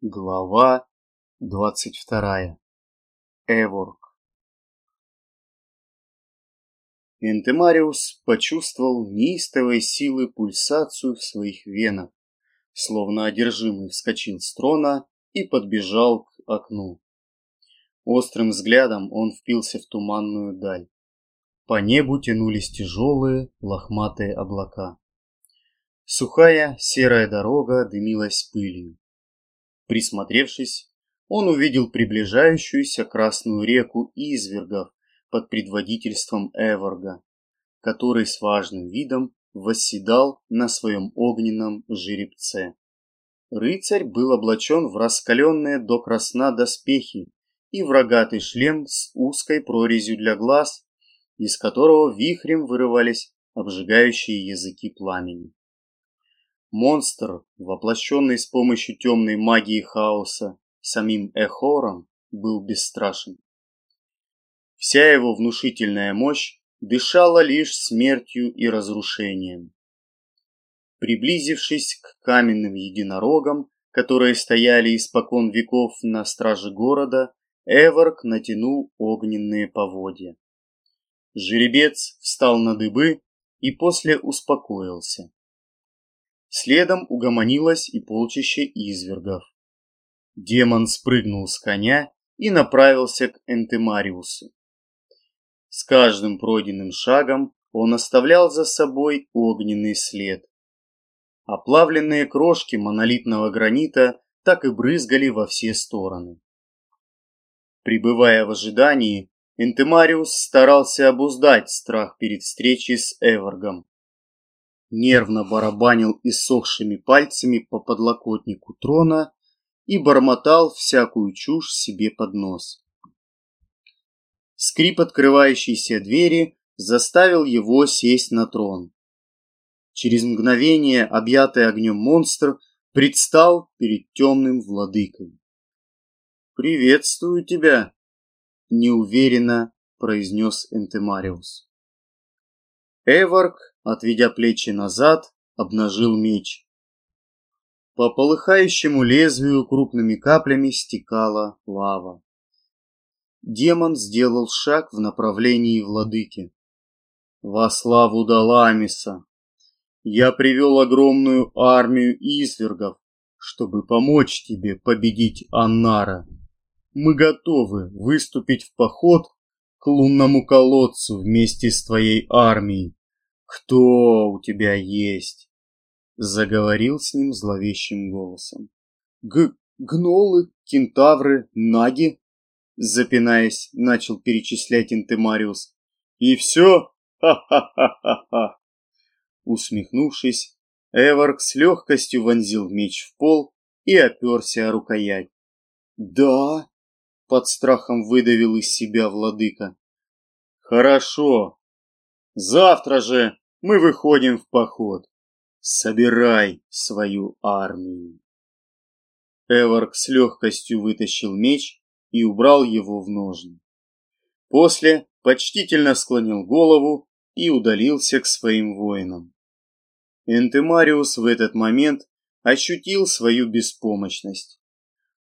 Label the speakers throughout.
Speaker 1: Глава двадцать вторая. Эворк. Энтемариус почувствовал неистовой силы пульсацию в своих венах, словно одержимый вскочил с трона и подбежал к окну. Острым взглядом он впился в туманную даль. По небу тянулись тяжелые лохматые облака. Сухая серая дорога дымилась пылью. Присмотревшись, он увидел приближающуюся красную реку извергов под предводительством Эворга, который с важным видом восседал на своем огненном жеребце. Рыцарь был облачен в раскаленные до красна доспехи и в рогатый шлем с узкой прорезью для глаз, из которого вихрем вырывались обжигающие языки пламени. Монстр, воплощенный с помощью темной магии хаоса самим Эхором, был бесстрашен. Вся его внушительная мощь дышала лишь смертью и разрушением. Приблизившись к каменным единорогам, которые стояли испокон веков на страже города, Эворк натянул огненные поводья. Жеребец встал на дыбы и после успокоился. Следом угомонилось и полчище извергов. Демон спрыгнул с коня и направился к Энтемариусу. С каждым пройденным шагом он оставлял за собой огненный след. Оплавленные крошки монолитного гранита так и брызгали во все стороны. Прибывая в ожидании, Энтемариус старался обуздать страх перед встречей с Эвергом нервно барабанил иссохшими пальцами по подлокотнику трона и бормотал всякую чушь себе под нос. Скрип открывающейся двери заставил его сесть на трон. Через мгновение объятый огнем монстр предстал перед темным владыкой. «Приветствую тебя!» — неуверенно произнес Энтемариус. Эварк отведя плечи назад, обнажил меч. По полыхающему лезвию крупными каплями стекала лава. Демон сделал шаг в направлении владыки. Во славу Даламиса! Я привел огромную армию извергов, чтобы помочь тебе победить Аннара. Мы готовы выступить в поход к лунному колодцу вместе с твоей армией. «Кто у тебя есть?» Заговорил с ним зловещим голосом. «Г гнолы, кентавры, наги?» Запинаясь, начал перечислять Интемариус. «И все? Ха-ха-ха-ха-ха!» Усмехнувшись, Эварк с легкостью вонзил меч в пол и оперся о рукоять. «Да?» — под страхом выдавил из себя владыка. «Хорошо, Завтра же мы выходим в поход. Собирай свою армию. Эварк с легкостью вытащил меч и убрал его в ножны. После почтительно склонил голову и удалился к своим воинам. Энтемариус в этот момент ощутил свою беспомощность.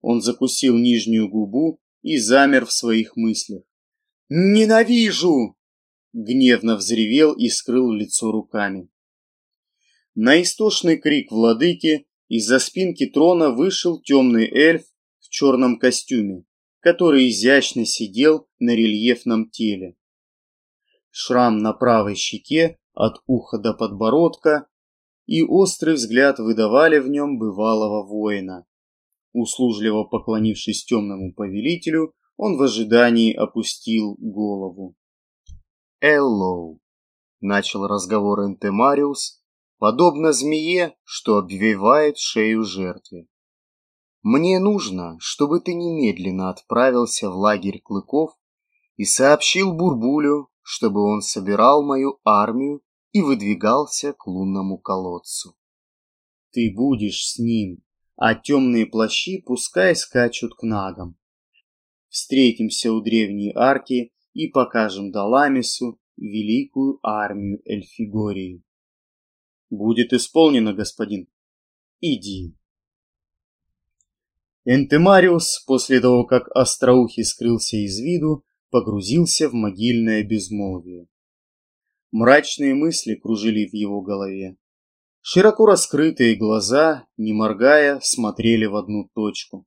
Speaker 1: Он закусил нижнюю губу и замер в своих мыслях. «Ненавижу!» Гневно взревел и скрыл лицо руками. На истошный крик владыки из-за спинки трона вышел темный эльф в черном костюме, который изящно сидел на рельефном теле. Шрам на правой щеке от уха до подбородка и острый взгляд выдавали в нем бывалого воина. Услужливо поклонившись темному повелителю, он в ожидании опустил голову.
Speaker 2: Эллоу, начал разговор Энтемариус, подобно змее, что обвивает шею жертве. Мне нужно, чтобы ты немедленно отправился в лагерь клыков и сообщил Бурбулю, чтобы он собирал мою армию и выдвигался к лунному колодцу.
Speaker 1: Ты будешь с ним, а темные плащи пускай скачут к нагам. Встретимся у древней арки и покажем Даламису великую армию Эльфигории. Будет исполнено, господин. Иди. Энтемариус, после того, как Остроухий скрылся из виду, погрузился в могильное безмолвие. Мрачные мысли кружили в его голове. Широко раскрытые глаза, не моргая, смотрели в одну точку.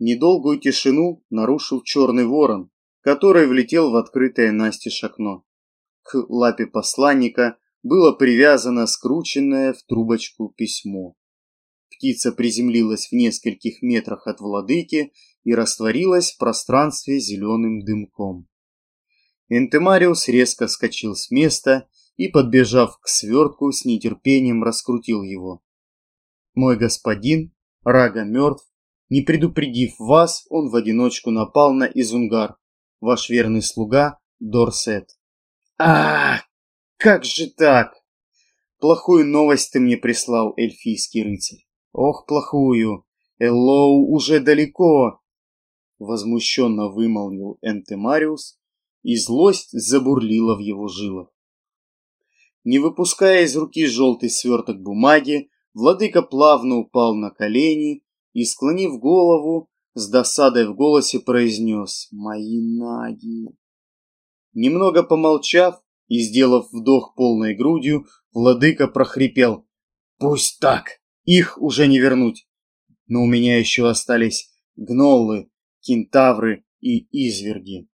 Speaker 1: Недолгую тишину нарушил черный ворон, который влетел в открытое настежь окно. К лапе посланника было привязано скрученное в трубочку письмо. Птица приземлилась в нескольких метрах от владыки и растворилась в пространстве зеленым дымком. Энтемариус резко скочил с места и, подбежав к свертку, с нетерпением раскрутил его. «Мой господин, Рага мертв, не предупредив вас, он в одиночку напал на Изунгар, ваш верный слуга Дорсет». «Ах, как же так? Плохую новость ты мне прислал, эльфийский рыцарь. Ох, плохую. Эллоу уже далеко. Возмущенно вымолвил Энтемариус, и злость забурлила в его жилах. Не выпуская из руки желтый сверток бумаги, владыка плавно упал на колени и, склонив голову, с досадой в голосе произнес «Мои наги». Немного помолчав и, сделав вдох полной грудью, владыка прохрипел «Пусть так, их уже не вернуть, но у меня еще остались гноллы, кентавры и изверги».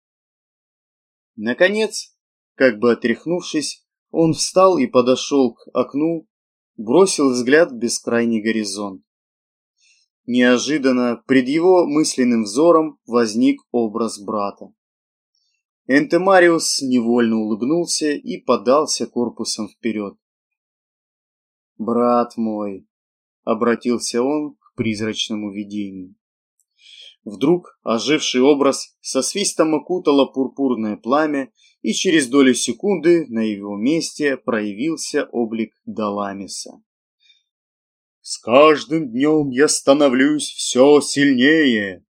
Speaker 1: Наконец, как бы отряхнувшись, он встал и подошел к окну, бросил взгляд в бескрайний горизонт. Неожиданно пред его мысленным взором возник образ брата. Энтемариус невольно улыбнулся и подался корпусом вперед. «Брат мой!» — обратился он к призрачному видению. Вдруг оживший образ со свистом окутало пурпурное пламя, и через долю секунды на его месте проявился облик Даламиса. «С каждым днем я становлюсь все сильнее.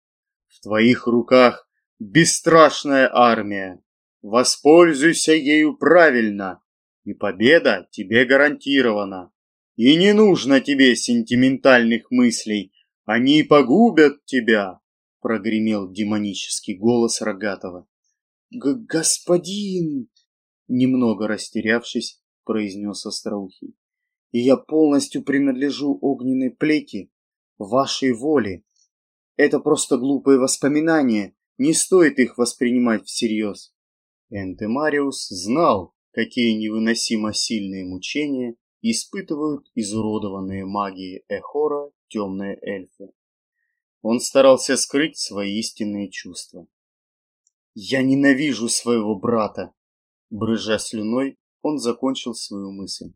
Speaker 1: В твоих руках бесстрашная армия. Воспользуйся ею правильно, и победа тебе гарантирована. И не нужно тебе сентиментальных мыслей, они погубят тебя прогремел демонический голос Рогатого. «Господин!» Немного растерявшись, произнес Остроухий. «И я полностью принадлежу огненной плети, вашей воле. Это просто глупые воспоминания, не стоит их воспринимать всерьез». Энтемариус знал, какие невыносимо сильные мучения испытывают изуродованные магией Эхора темные эльфы. Он старался скрыть свои истинные чувства. «Я ненавижу своего брата!» Брыжа слюной, он закончил свою мысль.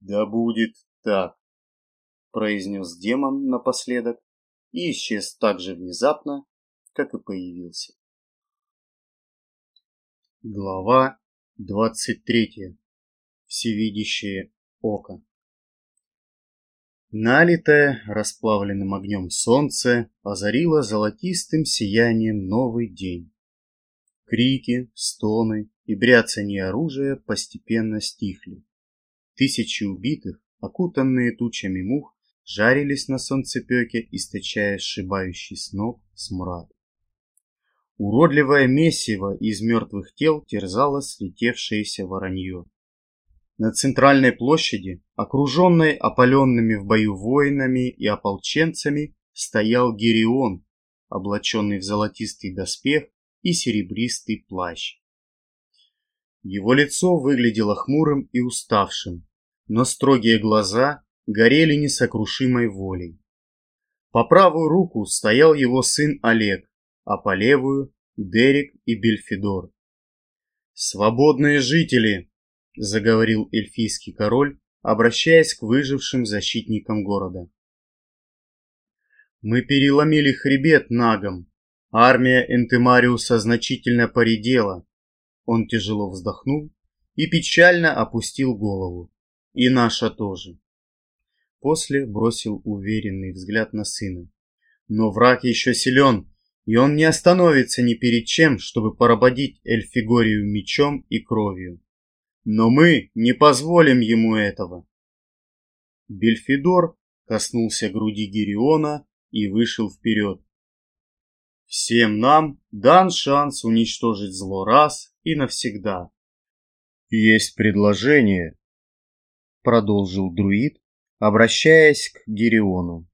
Speaker 1: «Да будет так!» произнес демон напоследок и исчез так же внезапно, как и появился. Глава двадцать третья. Всевидящее око. Налитое расплавленным огнем солнце озарило золотистым сиянием новый день. Крики, стоны и бряцание оружия постепенно стихли. Тысячи убитых, окутанные тучами мух, жарились на солнцепеке, источая сшибающий с ног смрад. Уродливое месиво из мертвых тел терзало слетевшееся воронье. На центральной площади, окруженной опаленными в бою воинами и ополченцами, стоял Герион, облаченный в золотистый доспех и серебристый плащ. Его лицо выглядело хмурым и уставшим, но строгие глаза горели несокрушимой волей. По правую руку стоял его сын Олег, а по левую – Дерек и Бельфидор. «Свободные жители!» — заговорил эльфийский король, обращаясь к выжившим защитникам города. «Мы переломили хребет нагом. Армия Энтемариуса значительно поредела». Он тяжело вздохнул и печально опустил голову. «И наша тоже». После бросил уверенный взгляд на сына. «Но враг еще силен, и он не остановится ни перед чем, чтобы поработить Эльфигорию мечом и кровью. Но мы не позволим ему этого. Бельфидор, коснулся груди Гириона и вышел вперед. Всем нам дан шанс уничтожить зло раз и навсегда.
Speaker 2: Есть предложение, продолжил друид, обращаясь к Гириону.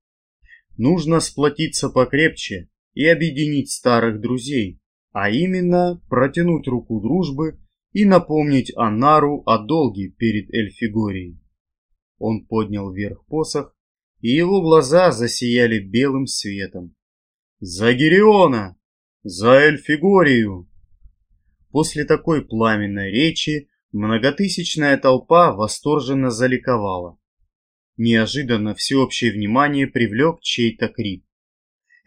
Speaker 1: Нужно сплотиться покрепче и объединить старых друзей, а именно протянуть руку дружбы и напомнить Анару о долге перед Эльфигорией. Он поднял вверх посох, и его глаза засияли белым светом. «За Гериона! За Эльфигорию!» После такой пламенной речи многотысячная толпа восторженно заликовала. Неожиданно всеобщее внимание привлек чей-то крик.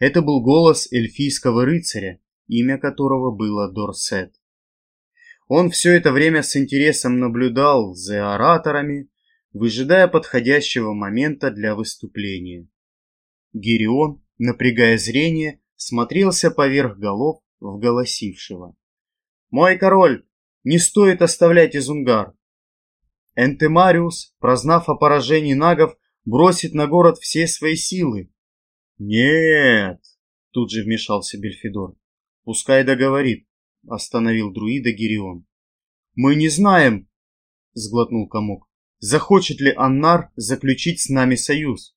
Speaker 1: Это был голос эльфийского рыцаря, имя которого было Дорсет. Он все это время с интересом наблюдал за ораторами, выжидая подходящего момента для выступления. Гирион, напрягая зрение, смотрелся поверх голов в голосившего. «Мой король, не стоит оставлять Изунгар. Энтемариус, прознав о поражении нагов, бросит на город все свои силы. Нет, тут же вмешался Бельфидор. Пускай договорит, остановил друида Гирион. Мы не знаем, сглотнул комок, захочет ли Аннар заключить с нами союз.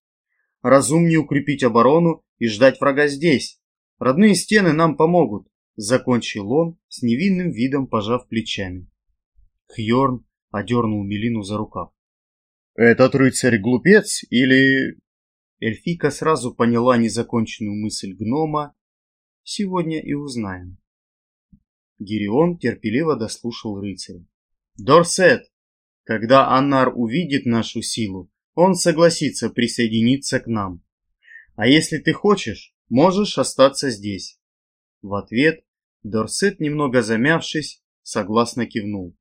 Speaker 1: Разумнее укрепить оборону и ждать врага здесь. Родные стены нам помогут, закончил он с невинным видом, пожав плечами. Хьорн одернул Мелину за рукав.
Speaker 2: «Этот рыцарь глупец или...»
Speaker 1: Эльфика сразу поняла незаконченную мысль гнома. «Сегодня и узнаем». Гирион терпеливо дослушал рыцаря. «Дорсет, когда Аннар увидит нашу силу, он согласится присоединиться к нам. А если ты хочешь, можешь остаться здесь». В ответ Дорсет, немного замявшись, согласно кивнул.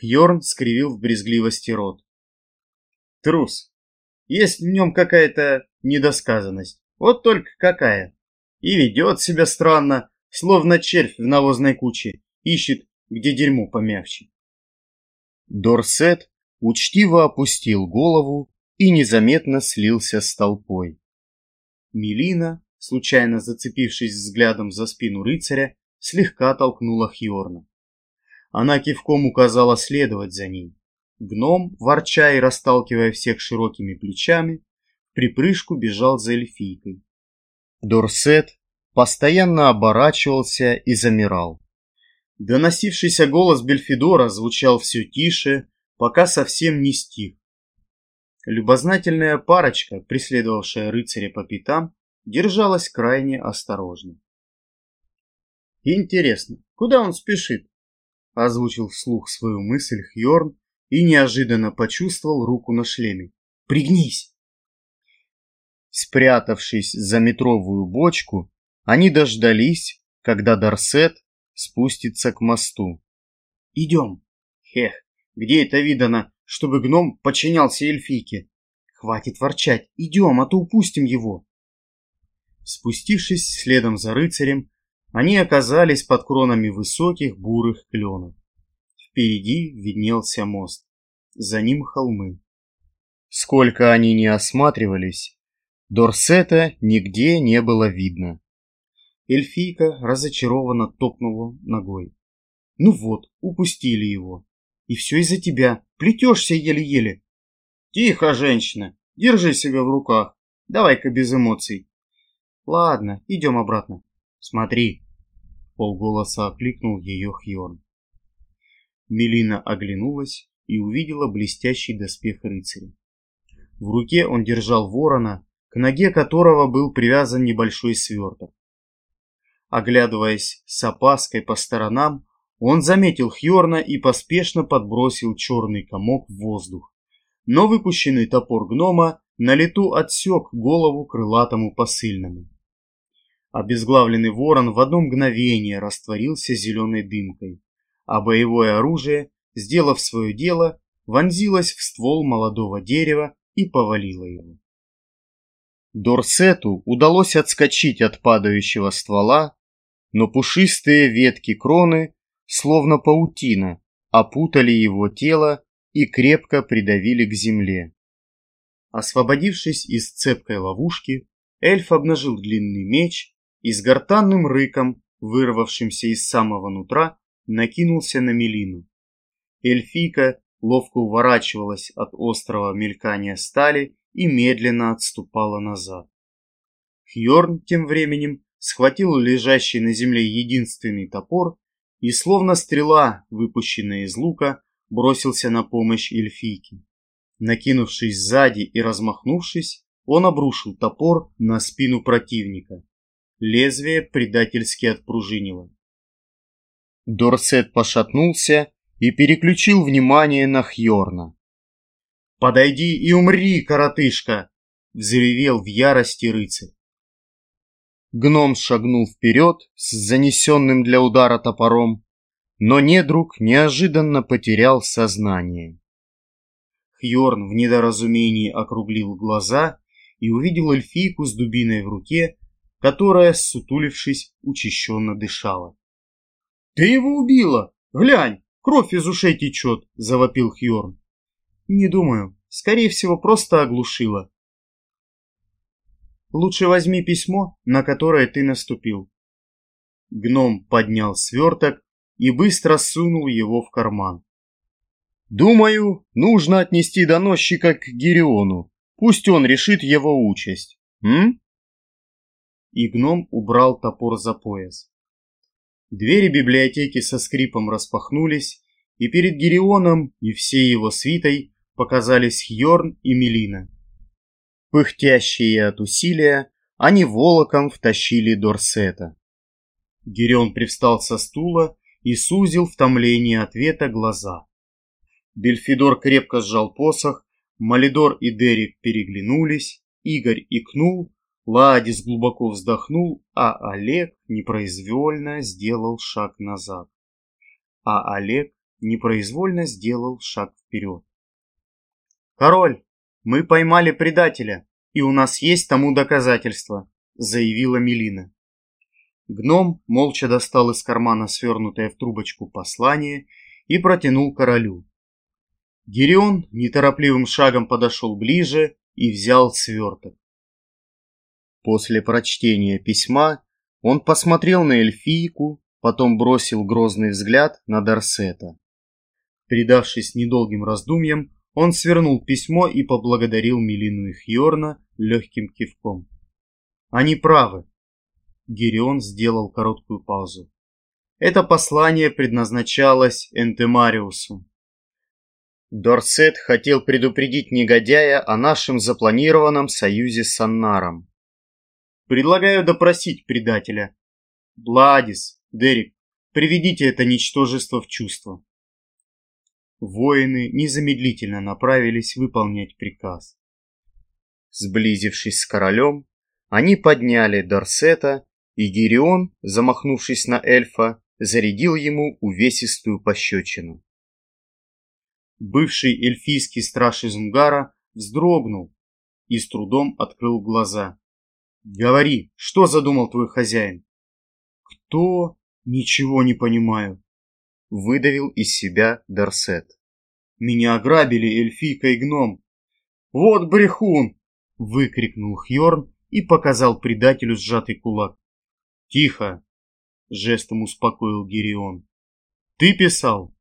Speaker 1: Хьорн скривил в брезгливости рот. Трус. Есть в нем какая-то недосказанность. Вот только какая. И ведет себя странно, словно червь в навозной куче, ищет, где дерьмо помягче.
Speaker 2: Дорсет учтиво опустил голову и незаметно слился с толпой.
Speaker 1: Мелина, случайно зацепившись взглядом за спину рыцаря, слегка толкнула Хьорна. Она кивком указала следовать за ней. Гном, ворча и расталкивая всех широкими плечами, в припрыжку бежал за эльфийкой.
Speaker 2: Дорсет постоянно оборачивался и замирал.
Speaker 1: Доносившийся голос Бельфидора звучал все тише, пока совсем не стих. Любознательная парочка, преследовавшая рыцаря по пятам, держалась крайне осторожно. Интересно, куда он спешит? Озвучил вслух свою мысль Хьорн и неожиданно почувствовал руку на шлеме. «Пригнись!»
Speaker 2: Спрятавшись за метровую бочку, они дождались, когда Дарсет спустится к мосту.
Speaker 1: «Идем!» «Хех, где это видано, чтобы гном подчинялся эльфийке?» «Хватит ворчать, идем, а то упустим его!» Спустившись следом за рыцарем, они оказались под кронами высоких бурых кленов. Впереди виднелся мост, за ним холмы.
Speaker 2: Сколько они ни осматривались, Дорсета нигде не было видно.
Speaker 1: Эльфийка разочарованно топнула ногой. Ну вот, упустили его. И все из-за тебя, плетешься еле-еле. Тихо, женщина, держи себя в руках. Давай-ка без эмоций. Ладно, идем обратно. Смотри, полголоса окликнул ее Хьорн. Мелина оглянулась и увидела блестящий доспех рыцаря. В руке он держал ворона, к ноге которого был привязан небольшой сверток. Оглядываясь с опаской по сторонам, он заметил Хьорна и поспешно подбросил черный комок в воздух. Но выпущенный топор гнома на лету отсек голову крылатому посыльному. Обезглавленный ворон в одно мгновение растворился зеленой дымкой, а боевое оружие, сделав свое дело, вонзилось в ствол молодого дерева и повалило его.
Speaker 2: Дорсету удалось отскочить от падающего ствола, но пушистые ветки кроны, словно паутина, опутали его тело и крепко придавили к земле.
Speaker 1: Освободившись из цепкой ловушки, эльф обнажил длинный меч и с гортанным рыком, вырвавшимся из самого нутра, накинулся на Мелину. Эльфийка ловко уворачивалась от острого мелькания стали и медленно отступала назад. Хьорн тем временем схватил лежащий на земле единственный топор и, словно стрела, выпущенная из лука, бросился на помощь эльфийке. Накинувшись сзади и размахнувшись, он обрушил топор на спину противника. Лезвие предательски отпружинило.
Speaker 2: Дорсет пошатнулся и переключил внимание на Хьорна.
Speaker 1: «Подойди и умри, коротышка!» — взревел в ярости рыцарь.
Speaker 2: Гном шагнул вперед с занесенным для удара топором, но недруг неожиданно потерял сознание.
Speaker 1: Хьорн в недоразумении округлил глаза и увидел эльфийку с дубиной в руке, которая, сутулившись, учащенно дышала. «Ты его убила! Глянь, кровь из ушей течет!» — завопил Хьорн. «Не думаю. Скорее всего, просто оглушила. Лучше возьми письмо, на которое ты наступил». Гном поднял сверток и быстро сунул его в карман.
Speaker 2: «Думаю, нужно отнести доносчика к Гериону. Пусть он решит его участь. М?»
Speaker 1: И гном убрал топор за пояс. Двери библиотеки со скрипом распахнулись, и перед Герионом и всей его свитой показались Хьорн и Мелина. Пыхтящие от усилия, они волоком втащили Дорсета. Герион привстал со стула и сузил в томлении ответа глаза. Бельфидор крепко сжал посох, Малидор и Дерек переглянулись, Игорь икнул, Ладис глубоко вздохнул, а Олег непроизвольно сделал шаг назад. А Олег непроизвольно сделал шаг вперед. «Король, мы поймали предателя, и у нас есть тому доказательства», заявила Мелина. Гном молча достал из кармана свернутое в трубочку послание и протянул королю. Герион неторопливым шагом подошел ближе и взял сверток. После прочтения письма он посмотрел на эльфийку, потом бросил грозный взгляд на Дарсета. Предавшись недолгим раздумьям, он свернул письмо и поблагодарил Милину и Хьорна легким кивком. Они правы. Герион сделал короткую паузу. Это послание предназначалось Энтемариусу. Дорсет хотел предупредить негодяя о нашем запланированном союзе с Аннаром. Предлагаю допросить предателя. Бладис, Дерек, приведите это ничтожество в чувство. Воины незамедлительно направились выполнять приказ. Сблизившись с королем, они подняли Дорсета, и Гирион, замахнувшись на эльфа, зарядил ему увесистую пощечину. Бывший эльфийский страж из Мгара вздрогнул и с трудом открыл глаза. Говори, что задумал твой хозяин? Кто? Ничего не понимаю. Выдавил из себя Дарсет. Меня ограбили эльфийка и гном. Вот брехун! Выкрикнул Хьорн и показал предателю сжатый кулак. Тихо! Жестом успокоил Гирион. Ты писал?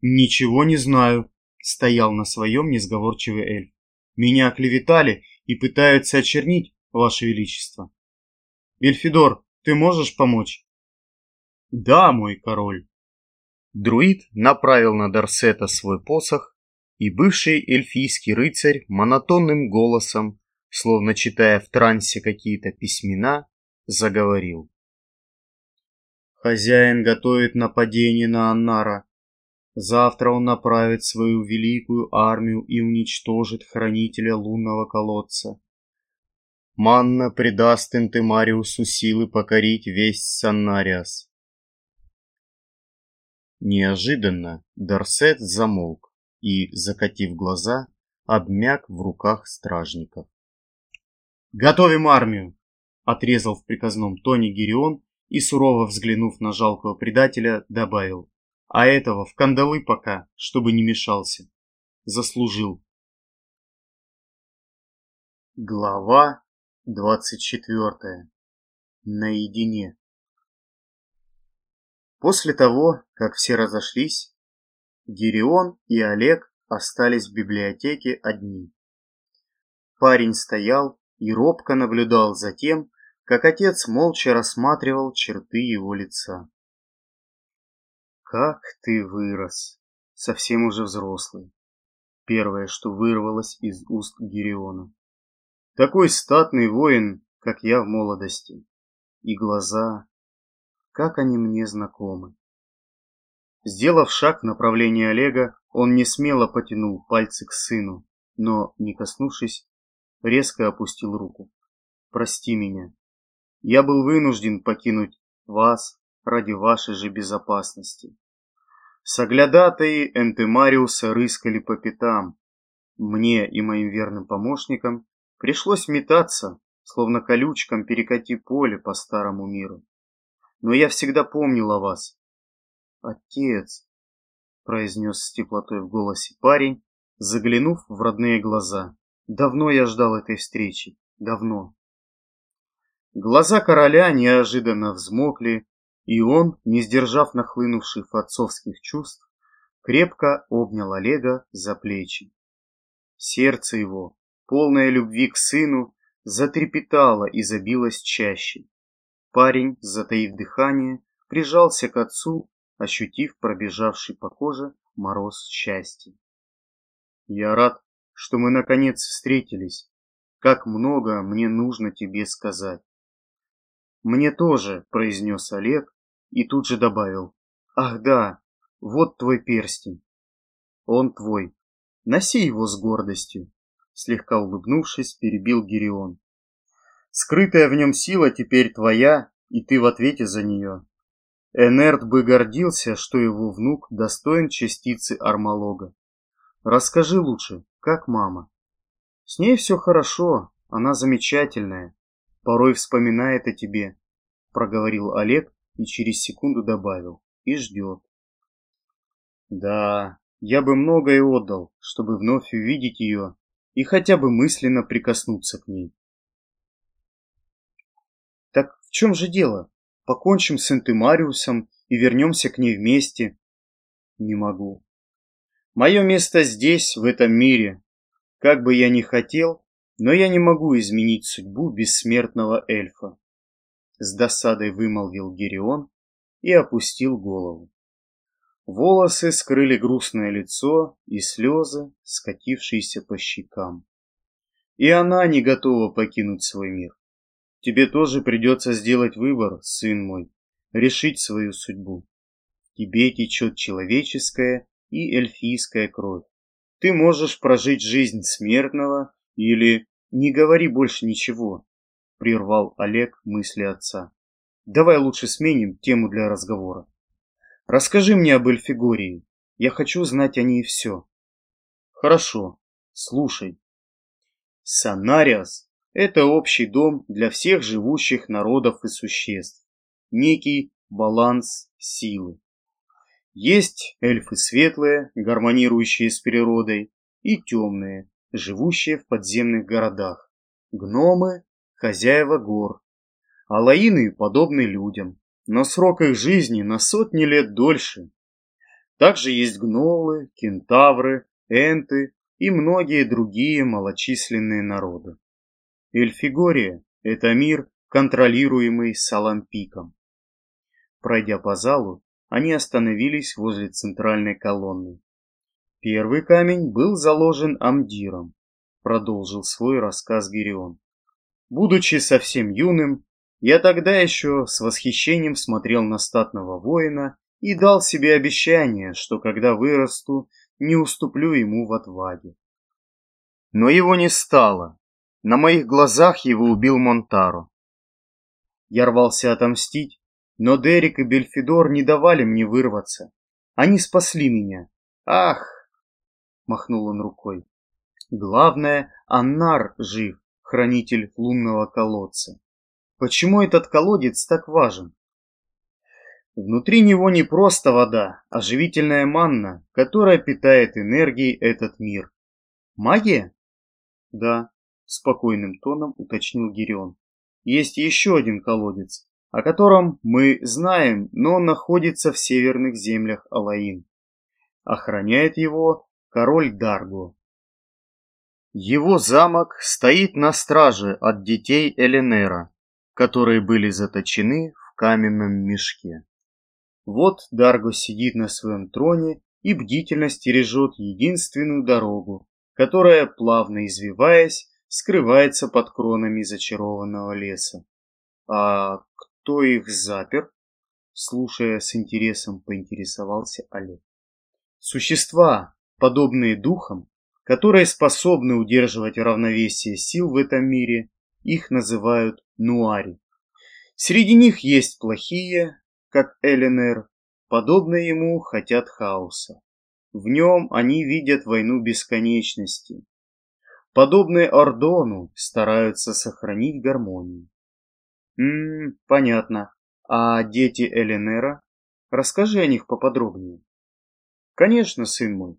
Speaker 1: Ничего не знаю, стоял на своем несговорчивый эльф. Меня оклеветали и пытаются очернить, Ваше Величество. Бельфидор, ты можешь помочь? Да, мой король. Друид направил на Дарсета свой посох, и бывший эльфийский рыцарь монотонным голосом, словно читая в трансе какие-то письмена, заговорил. Хозяин готовит нападение на Аннара. Завтра он направит свою великую армию и уничтожит хранителя лунного колодца. Манна придаст Энтемариусу силы покорить весь Саннариас. Неожиданно Дарсет замолк и, закатив глаза, обмяк в руках стражников. «Готовим армию!» — отрезал в приказном тоне Гирион и, сурово взглянув на жалкого предателя, добавил. «А этого в кандалы пока, чтобы не мешался. Заслужил». Глава двадцать четвертая. Наедине. После того, как все разошлись, Гирион и Олег остались в библиотеке одни. Парень стоял и робко наблюдал за тем, как отец молча рассматривал черты его лица. «Как ты вырос! Совсем уже взрослый!» Первое, что вырвалось из уст Гириона. Такой статный воин, как я в молодости. И глаза, как они мне знакомы. Сделав шаг в направлении Олега, он не смело потянул пальцы к сыну, но, не коснувшись, резко опустил руку. «Прости меня. Я был вынужден покинуть вас ради вашей же безопасности. Соглядатаи Энтемариуса рыскали по пятам. Мне и моим верным помощникам Пришлось метаться, словно колючкам перекати поле по старому миру. Но я всегда помнил о вас. Отец, произнес с теплотой в голосе парень, заглянув в родные глаза. Давно я ждал этой встречи, давно. Глаза короля неожиданно взмокли, и он, не сдержав нахлынувших отцовских чувств, крепко обнял Олега за плечи. Сердце его полная любви к сыну, затрепетала и забилась чаще. Парень, затаив дыхание, прижался к отцу, ощутив пробежавший по коже мороз счастья. «Я рад, что мы наконец встретились. Как много мне нужно тебе сказать». «Мне тоже», — произнес Олег и тут же добавил. «Ах да, вот твой перстень. Он твой. Носи его с гордостью слегка улыбнувшись, перебил Гирион. Скрытая в нем сила теперь твоя, и ты в ответе за нее. Энерт бы гордился, что его внук достоин частицы Армалога. Расскажи лучше, как мама? С ней все хорошо, она замечательная, порой вспоминает о тебе, проговорил Олег и через секунду добавил, и ждет. Да, я бы многое отдал, чтобы вновь увидеть ее и хотя бы мысленно прикоснуться к ней. Так в чем же дело? Покончим с Энтемариусом и вернемся к ней вместе? Не могу. Мое место здесь, в этом мире. Как бы я ни хотел, но я не могу изменить судьбу бессмертного эльфа. С досадой вымолвил Герион и опустил голову. Волосы скрыли грустное лицо и слезы, скатившиеся по щекам. И она не готова покинуть свой мир. Тебе тоже придется сделать выбор, сын мой, решить свою судьбу. Тебе течет человеческая и эльфийская кровь. Ты можешь прожить жизнь смертного или не говори больше ничего, прервал Олег мысли отца. Давай лучше сменим тему для разговора. Расскажи мне об Эльфигории. Я хочу знать о ней все. Хорошо, слушай. Санариас – это общий дом для всех живущих народов и существ. Некий баланс силы. Есть эльфы светлые, гармонирующие с природой, и темные, живущие в подземных городах. Гномы – хозяева гор. Алаины подобны людям но срок их жизни на сотни лет дольше. Также есть гнолы, кентавры, энты и многие другие малочисленные народы. Эльфигория – это мир, контролируемый Салампиком. Пройдя по залу, они остановились возле центральной колонны. Первый камень был заложен Амдиром, продолжил свой рассказ Гирион. Будучи совсем юным, я тогда еще с восхищением смотрел на статного воина и дал себе обещание, что когда вырасту, не уступлю ему в отваге. Но его не стало. На моих глазах его убил Монтаро. Я рвался отомстить, но Дерек и Бельфидор не давали мне вырваться. Они спасли меня. Ах! Махнул он рукой. Главное, Аннар жив, хранитель лунного колодца. Почему этот колодец так важен? Внутри него не просто вода, а живительная манна, которая питает энергией этот мир. Магия? Да, спокойным тоном уточнил Гирион. Есть еще один колодец, о котором мы знаем, но он находится в северных землях Алаин. Охраняет его король Дарго.
Speaker 2: Его замок стоит на страже от детей Эленера, которые были заточены в каменном мешке.
Speaker 1: Вот Дарго сидит на своем троне и бдительно стережет единственную дорогу, которая, плавно извиваясь, скрывается под кронами зачарованного леса. А кто их запер? Слушая с интересом, поинтересовался Олег. Существа, подобные духам, которые способны удерживать равновесие сил в этом мире, их называют нуари. Среди них есть плохие, как Эленер, подобные ему хотят хаоса. В нем они видят войну бесконечности. Подобные Ордону стараются сохранить гармонию. Ммм, понятно. А дети Эленера? Расскажи о них поподробнее. Конечно, сын мой.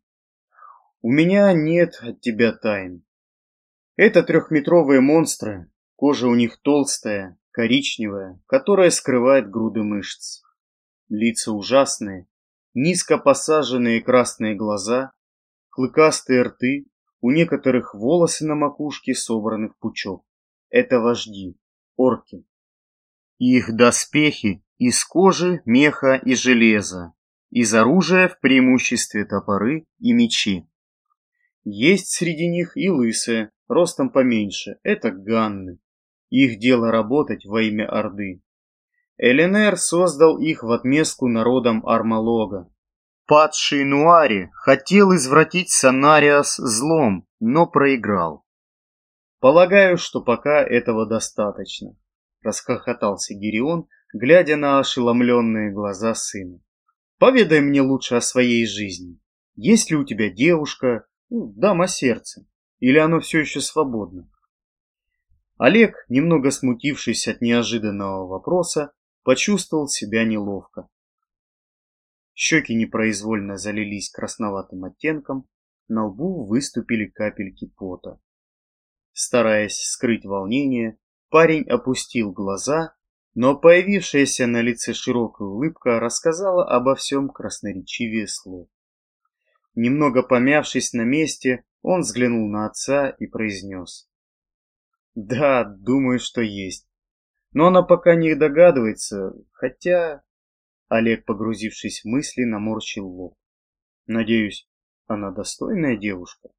Speaker 1: У меня нет от тебя тайн. Это трехметровые монстры, кожа у них толстая, коричневая, которая скрывает груды мышц. Лица ужасные, низко посаженные красные глаза, клыкастые рты, у некоторых волосы на макушке собраны в пучок. Это вожди, орки.
Speaker 2: Их доспехи из кожи, меха и железа, из оружия в преимуществе топоры и мечи.
Speaker 1: Есть среди них и лысые, ростом поменьше, это ганны. Их дело работать во имя Орды. Эленер создал их в отместку народам Армалога.
Speaker 2: Падший Нуари хотел извратить Санариас злом, но проиграл.
Speaker 1: Полагаю, что пока этого достаточно, расхохотался Гирион, глядя на ошеломленные глаза сына. Поведай мне лучше о своей жизни. Есть ли у тебя девушка, ну, дама сердца, или оно все еще свободно? Олег, немного смутившись от неожиданного вопроса, почувствовал себя неловко. Щеки непроизвольно залились красноватым оттенком, на лбу выступили капельки пота. Стараясь скрыть волнение, парень опустил глаза, но появившаяся на лице широкая улыбка рассказала обо всем красноречивее слов. Немного помявшись на месте, он взглянул на отца и произнес. «Да, думаю, что есть. Но она пока не догадывается, хотя...» Олег, погрузившись в мысли, наморщил лоб. «Надеюсь, она достойная девушка?»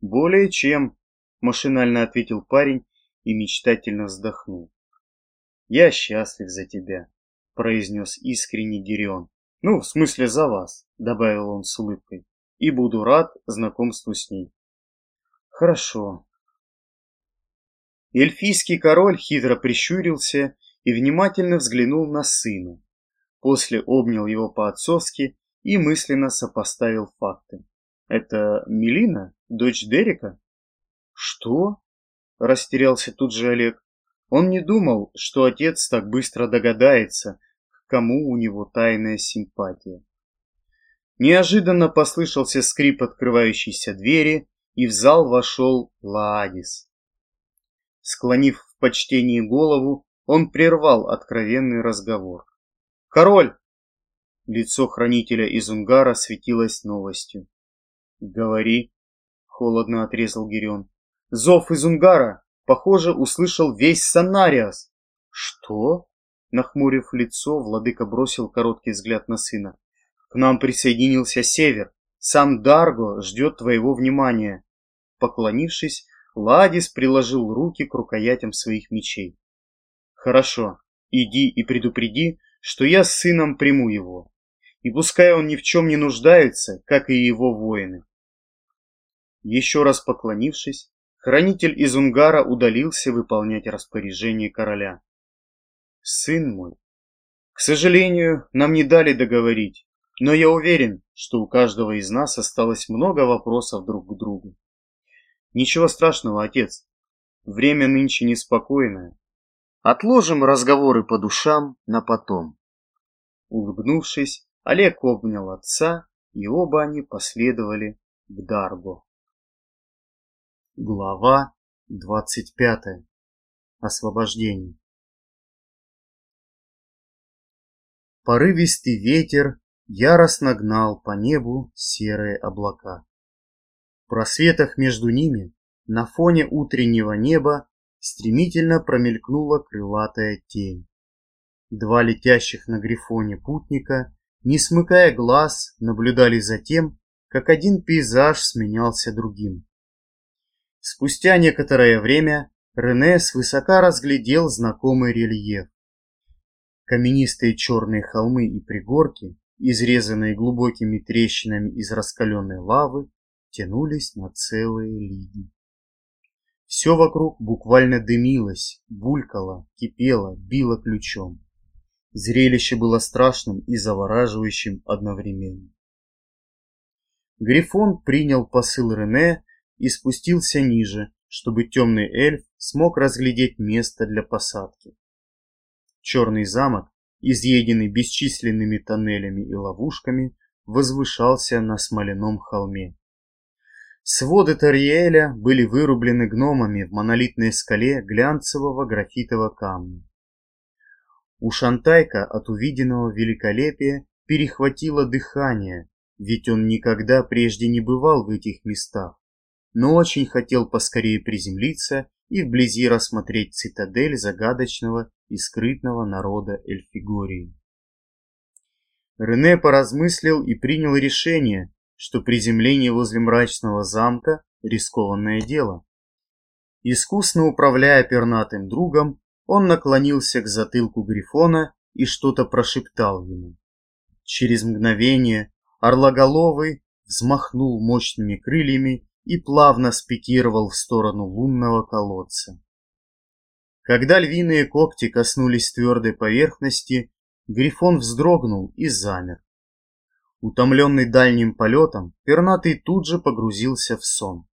Speaker 1: «Более чем», — машинально ответил парень и мечтательно вздохнул. «Я счастлив за тебя», — произнес искренне Гирион. «Ну, в смысле за вас», — добавил он с улыбкой, — «и буду рад знакомству с ней». «Хорошо». Эльфийский король хитро прищурился и внимательно взглянул на сына. После обнял его по-отцовски и мысленно сопоставил факты. «Это Мелина, дочь Дерека?» «Что?» – растерялся тут же Олег. Он не думал, что отец так быстро догадается, к кому у него тайная симпатия. Неожиданно послышался скрип открывающейся двери, и в зал вошел Лаадис. Склонив в почтении голову, он прервал откровенный разговор. «Король!» Лицо хранителя из Унгара светилось новостью. «Говори», — холодно отрезал Гирион. «Зов из Унгара! Похоже, услышал весь Санариас!» «Что?» Нахмурив лицо, владыка бросил короткий взгляд на сына. «К нам присоединился Север. Сам Дарго ждет твоего внимания». Поклонившись, Ладис приложил руки к рукоятям своих мечей. «Хорошо, иди и предупреди, что я с сыном приму его, и пускай он ни в чем не нуждается, как и его воины». Еще раз поклонившись, хранитель из Унгара удалился выполнять распоряжение короля. «Сын мой, к сожалению, нам не дали договорить, но я уверен, что у каждого из нас осталось много вопросов друг к другу. Ничего страшного, отец. Время нынче неспокойное.
Speaker 2: Отложим разговоры по душам на потом.
Speaker 1: Улыбнувшись, Олег обнял отца, и оба они последовали к Дарбо. Глава Двадцать пятое. Освобождение. Порывистый ветер яростно гнал по небу серые облака. Просветах между ними, на фоне утреннего неба, стремительно промелькнула крылатая тень. Два летящих на грифоне путника, не смыкая глаз, наблюдали за тем, как один пейзаж сменялся другим. Спустя некоторое время Рене свысока разглядел знакомый рельеф. Каменистые черные холмы и пригорки, изрезанные глубокими трещинами из раскаленной лавы, тянулись на целые лиги. Все вокруг буквально дымилось, булькало, кипело, било ключом. Зрелище было страшным и завораживающим одновременно. Грифон принял посыл Рене и спустился ниже, чтобы темный эльф смог разглядеть место для посадки. Черный замок, изъеденный бесчисленными тоннелями и ловушками, возвышался на смоляном холме. Своды Тариэля были вырублены гномами в монолитной скале глянцевого графитового камня. У Шантайка от увиденного великолепия перехватило дыхание, ведь он никогда прежде не бывал в этих местах но очень хотел поскорее приземлиться и вблизи рассмотреть цитадель загадочного и скрытного народа Эльфигории. Рене поразмыслил и принял решение, что приземление возле мрачного замка – рискованное дело. Искусно управляя пернатым другом, он наклонился к затылку Грифона и что-то прошептал ему. Через мгновение Орлоголовый взмахнул мощными крыльями и плавно спикировал в сторону лунного колодца. Когда львиные когти коснулись твердой поверхности, Грифон вздрогнул и замер. Утомленный дальним полетом, пернатый тут же погрузился в сон.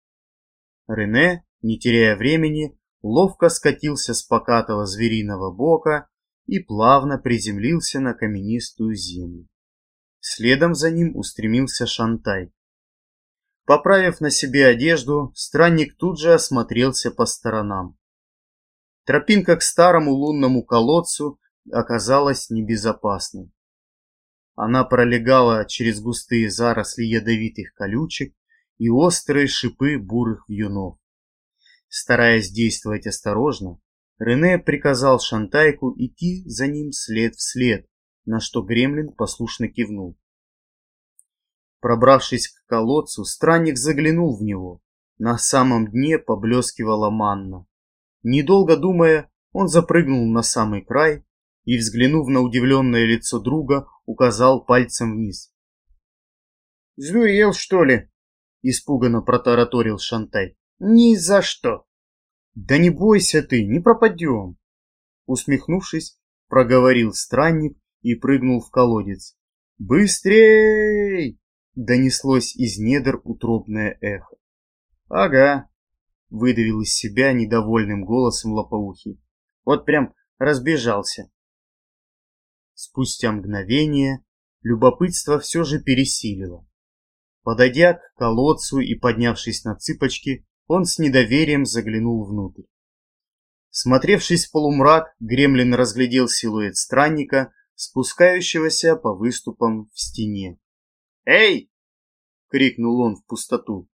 Speaker 1: Рене, не теряя времени, ловко скатился с покатого звериного бока и плавно приземлился на каменистую землю. Следом за ним устремился Шантай. Поправив на себе одежду, странник тут же осмотрелся по сторонам. Тропинка к старому лунному колодцу оказалась небезопасной. Она пролегала через густые заросли ядовитых колючек и острые шипы бурых вьюнов. Стараясь действовать осторожно, Рене приказал Шантайку идти за ним след в след, на что Гремлин послушно кивнул. Пробравшись к колодцу, странник заглянул в него. На самом дне поблескивала манна. Недолго думая, он запрыгнул на самый край и, взглянув на удивленное лицо друга, указал пальцем вниз. «Сдурел, что ли?» — испуганно протараторил Шантай. «Ни за что!» «Да не бойся ты, не пропадем!» Усмехнувшись, проговорил странник и прыгнул в колодец. «Быстрей!» донеслось из недр утробное эхо. «Ага», — выдавил из себя недовольным голосом лопоухий. «Вот прям разбежался». Спустя мгновение любопытство все же пересилило. Подойдя к колодцу и поднявшись на цыпочки, он с недоверием заглянул внутрь. Смотревшись в полумрак, Гремлин разглядел силуэт странника, спускающегося по выступам в стене. «Эй!» — крикнул он в пустоту.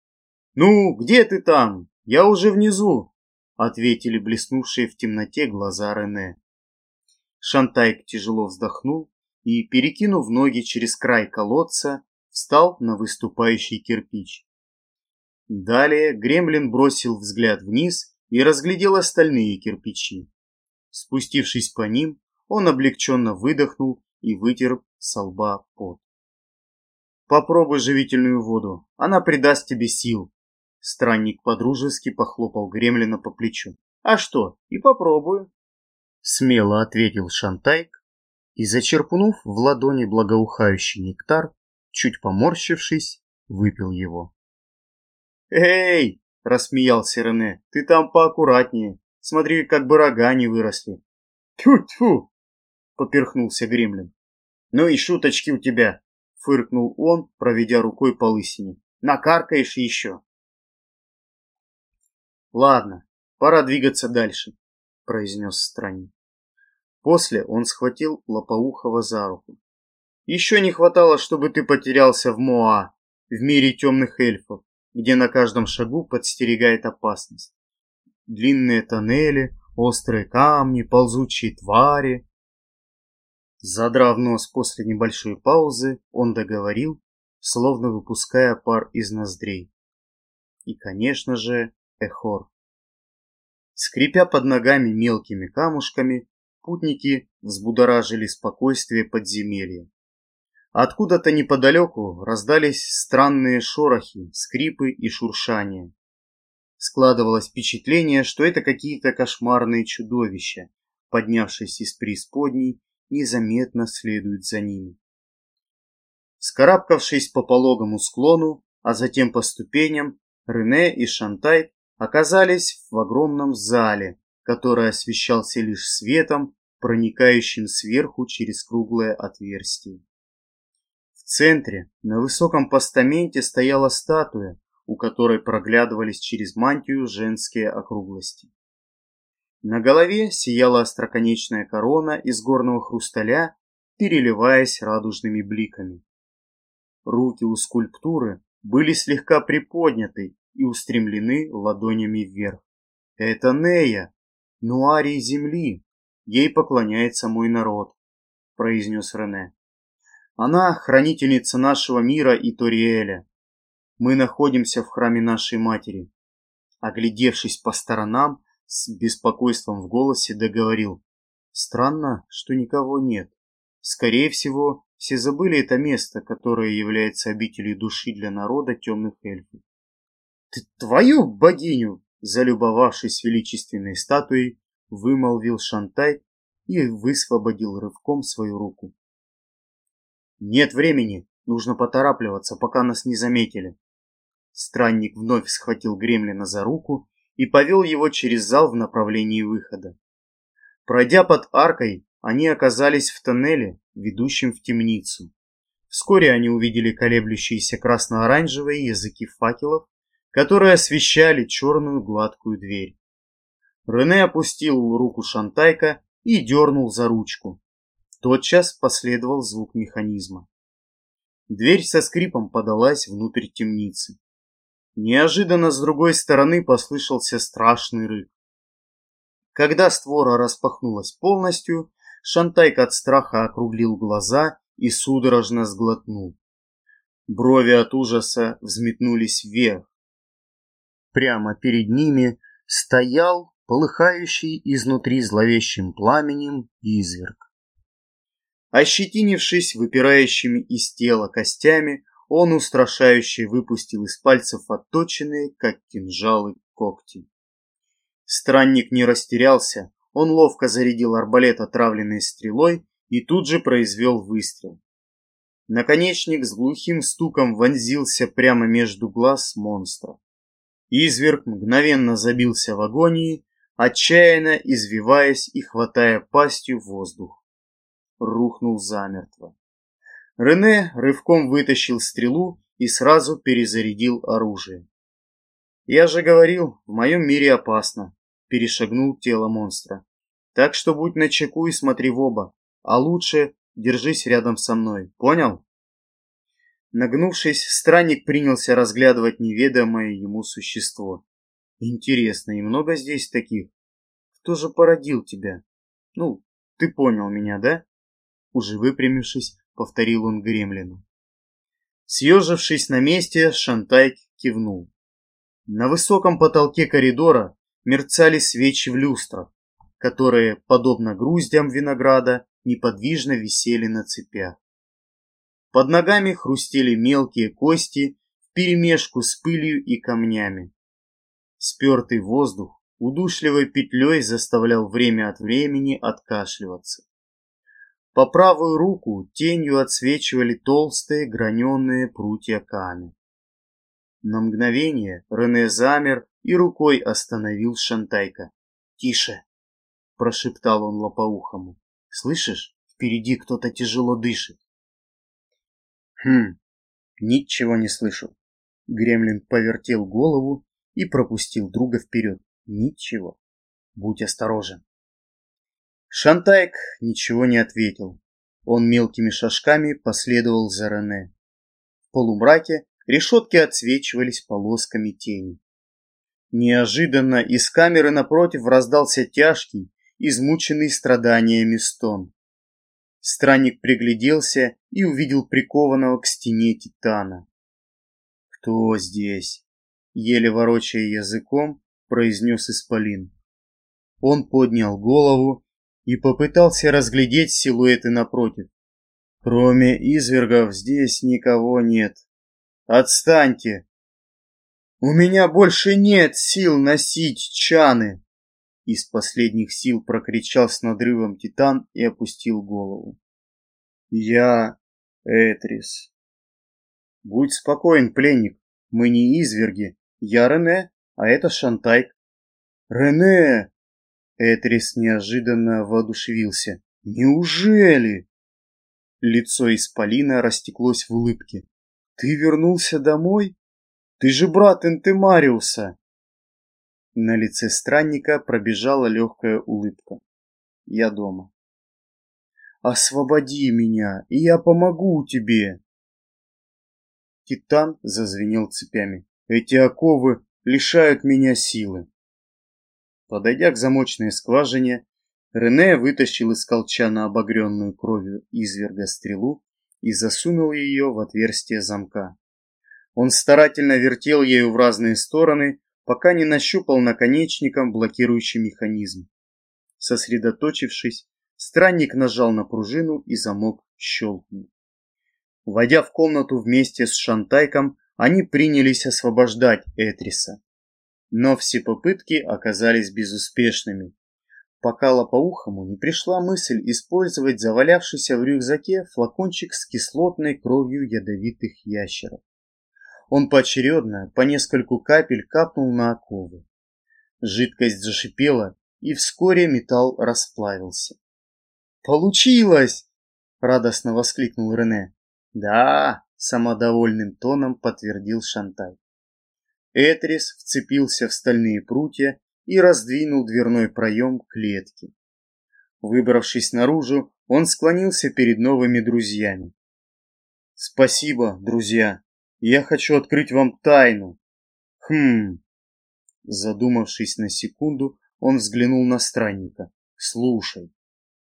Speaker 1: «Ну, где ты там? Я уже внизу!» — ответили блеснувшие в темноте глаза Рене. Шантайк тяжело вздохнул и, перекинув ноги через край колодца, встал на выступающий кирпич. Далее Гремлин бросил взгляд вниз и разглядел остальные кирпичи. Спустившись по ним, он облегченно выдохнул и вытер со лба пот. Попробуй живительную воду, она придаст тебе сил. Странник подружески похлопал Гремлина по плечу. А что, и попробую. Смело ответил Шантайк и, зачерпнув в ладони благоухающий нектар, чуть поморщившись, выпил его. «Эй!» — рассмеялся Рене. «Ты там поаккуратнее. Смотри, как бы рога не выросли». «Тьфу-тьфу!» — поперхнулся Гремлин. «Ну и шуточки у тебя фыркнул он, проведя рукой по лысине. Накаркаешь еще. Ладно, пора двигаться дальше, произнес странник. После он схватил Лопоухова за руку. Еще не хватало, чтобы ты потерялся в Моа, в мире темных эльфов, где на каждом шагу подстерегает опасность. Длинные тоннели, острые камни, ползучие твари. Задрав нос после небольшой паузы, он договорил, словно выпуская пар из ноздрей. И, конечно же, эхор. Скрипя под ногами мелкими камушками, путники взбудоражили спокойствие подземелья. Откуда-то неподалеку раздались странные шорохи, скрипы и шуршания. Складывалось впечатление, что это какие-то кошмарные чудовища, поднявшись из преисподней, незаметно следуют за ними. Скарабкавшись по пологому склону, а затем по ступеням, Рене и Шантай оказались в огромном зале, который освещался лишь светом, проникающим сверху через круглое отверстие. В центре, на высоком постаменте, стояла статуя, у которой проглядывались через мантию женские округлости. На голове сияла остроконечная корона из горного хрусталя, переливаясь радужными бликами. Руки у скульптуры были слегка приподняты и устремлены ладонями вверх. Это Нея, Нуарий земли, ей поклоняется мой народ, произнес Рене. Она хранительница нашего мира и Ториэля. Мы находимся в храме нашей матери. Оглядевшись по сторонам, с беспокойством в голосе договорил. Странно, что никого нет. Скорее всего, все забыли это место, которое является обителью души для народа темных эльфов. «Ты твою богиню!» Залюбовавшись величественной статуей, вымолвил Шантай и высвободил рывком свою руку. «Нет времени, нужно поторапливаться, пока нас не заметили». Странник вновь схватил гремлина за руку и повел его через зал в направлении выхода. Пройдя под аркой, они оказались в тоннеле, ведущем в темницу. Вскоре они увидели колеблющиеся красно-оранжевые языки факелов которые освещали черную гладкую дверь. Рене опустил руку Шантайка и дернул за ручку. Тотчас последовал звук механизма. Дверь со скрипом подалась внутрь темницы. Неожиданно с другой стороны послышался страшный рык. Когда створа распахнулась полностью, Шантайк от страха округлил глаза и судорожно сглотнул. Брови от ужаса взметнулись вверх. Прямо перед ними стоял полыхающий изнутри зловещим пламенем изверг. Ощетинившись выпирающими из тела костями, он устрашающе выпустил из пальцев отточенные, как кинжалы, когти. Странник не растерялся, он ловко зарядил арбалет отравленной стрелой и тут же произвел выстрел. Наконечник с глухим стуком вонзился прямо между глаз монстра. Изверг мгновенно забился в агонии, отчаянно извиваясь и хватая пастью воздух. Рухнул замертво. Рене рывком вытащил стрелу и сразу перезарядил оружие. «Я же говорил, в моем мире опасно», — перешагнул тело монстра. «Так что будь начеку и смотри в оба, а лучше держись рядом со мной, понял?» Нагнувшись, странник принялся разглядывать неведомое ему существо. Интересно, и много здесь таких? Кто же породил тебя? Ну, ты понял меня, да? Уже выпрямившись, повторил он гремлину. Съежившись на месте, Шантайк кивнул. На высоком потолке коридора мерцали свечи в люстрах, которые, подобно груздям винограда, неподвижно висели на цепях. Под ногами хрустели мелкие кости вперемешку с пылью и камнями. Спертый воздух удушливой петлей заставлял время от времени откашливаться. По правую руку тенью отсвечивали толстые граненые прутья камня. На мгновение Рене замер и рукой остановил Шантайка. «Тише!» – прошептал он лопоухому. «Слышишь, впереди кто-то тяжело дышит. Хм, ничего не слышу. Гремлин повертел голову и пропустил друга вперед. Ничего. Будь осторожен. Шантайк ничего не ответил. Он мелкими шажками последовал за Рене. В полумраке решетки отсвечивались полосками тени. Неожиданно из камеры напротив раздался тяжкий, измученный страданиями стон. Странник пригляделся и увидел прикованного к стене Титана. «Кто здесь?» — еле ворочая языком, произнес Исполин. Он поднял голову и попытался разглядеть силуэты напротив. Кроме извергов здесь никого нет. Отстаньте! У меня больше нет сил носить чаны! Из последних сил прокричал с надрывом Титан и опустил голову. Я Этрис. Будь спокоен, пленник, мы не изверги. Я Рене, а это Шантайк. Рене! Этрис неожиданно воодушевился. Неужели? Лицо Исполина растеклось в улыбке. Ты вернулся домой? Ты же брат Энтемариуса. На лице странника пробежала легкая улыбка. Я дома. Освободи меня, и я помогу тебе. Титан зазвенел цепями. Эти оковы лишают меня силы. Подойдя к замочной скважине, Рене вытащил из колчана обогренную кровью изверга стрелу и засунул ее в отверстие замка. Он старательно вертел ею в разные стороны, пока не нащупал наконечником блокирующий механизм. Сосредоточившись, странник нажал на пружину и замок щелкнул. Войдя в комнату вместе с Шантайком, они принялись освобождать Этриса. Но все попытки оказались безуспешными, пока лопоухому не пришла мысль использовать завалявшийся в рюкзаке флакончик с кислотной кровью ядовитых ящеров. Он поочередно по нескольку капель капнул на оковы. Жидкость зашипела, и вскоре металл расплавился. «Получилось!» — радостно воскликнул Рене. «Да!» — самодовольным тоном подтвердил Шантай. Этрис вцепился в стальные прутья и раздвинул дверной проем клетки. Выбравшись наружу, он склонился перед новыми друзьями. «Спасибо, друзья. Я хочу открыть вам тайну». «Хм...» Задумавшись на секунду, он взглянул на странника. «Слушай,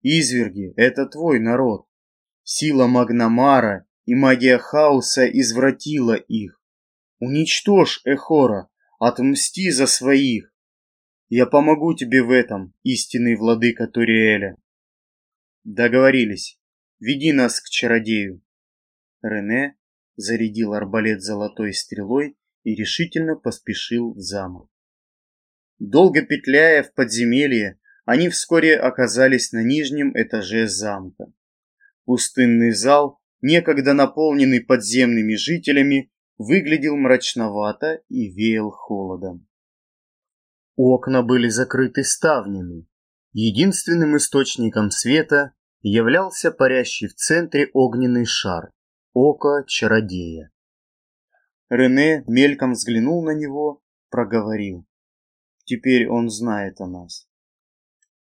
Speaker 1: изверги — это твой народ. Сила Магнамара и магия хаоса извратила их. Уничтожь Эхора, отмсти за своих. Я помогу тебе в этом, истинный владыка Туриэля. Договорились. Веди нас к чародею. Рене зарядил арбалет золотой стрелой и решительно поспешил в замок. Долго петляя в подземелье, они вскоре оказались на нижнем этаже замка. Пустынный зал, некогда наполненный подземными жителями, выглядел мрачновато и веял холодом. Окна были закрыты ставнями. Единственным источником света являлся парящий в центре огненный шар — око чародея. Рене мельком взглянул на него, проговорил. Теперь он знает о нас.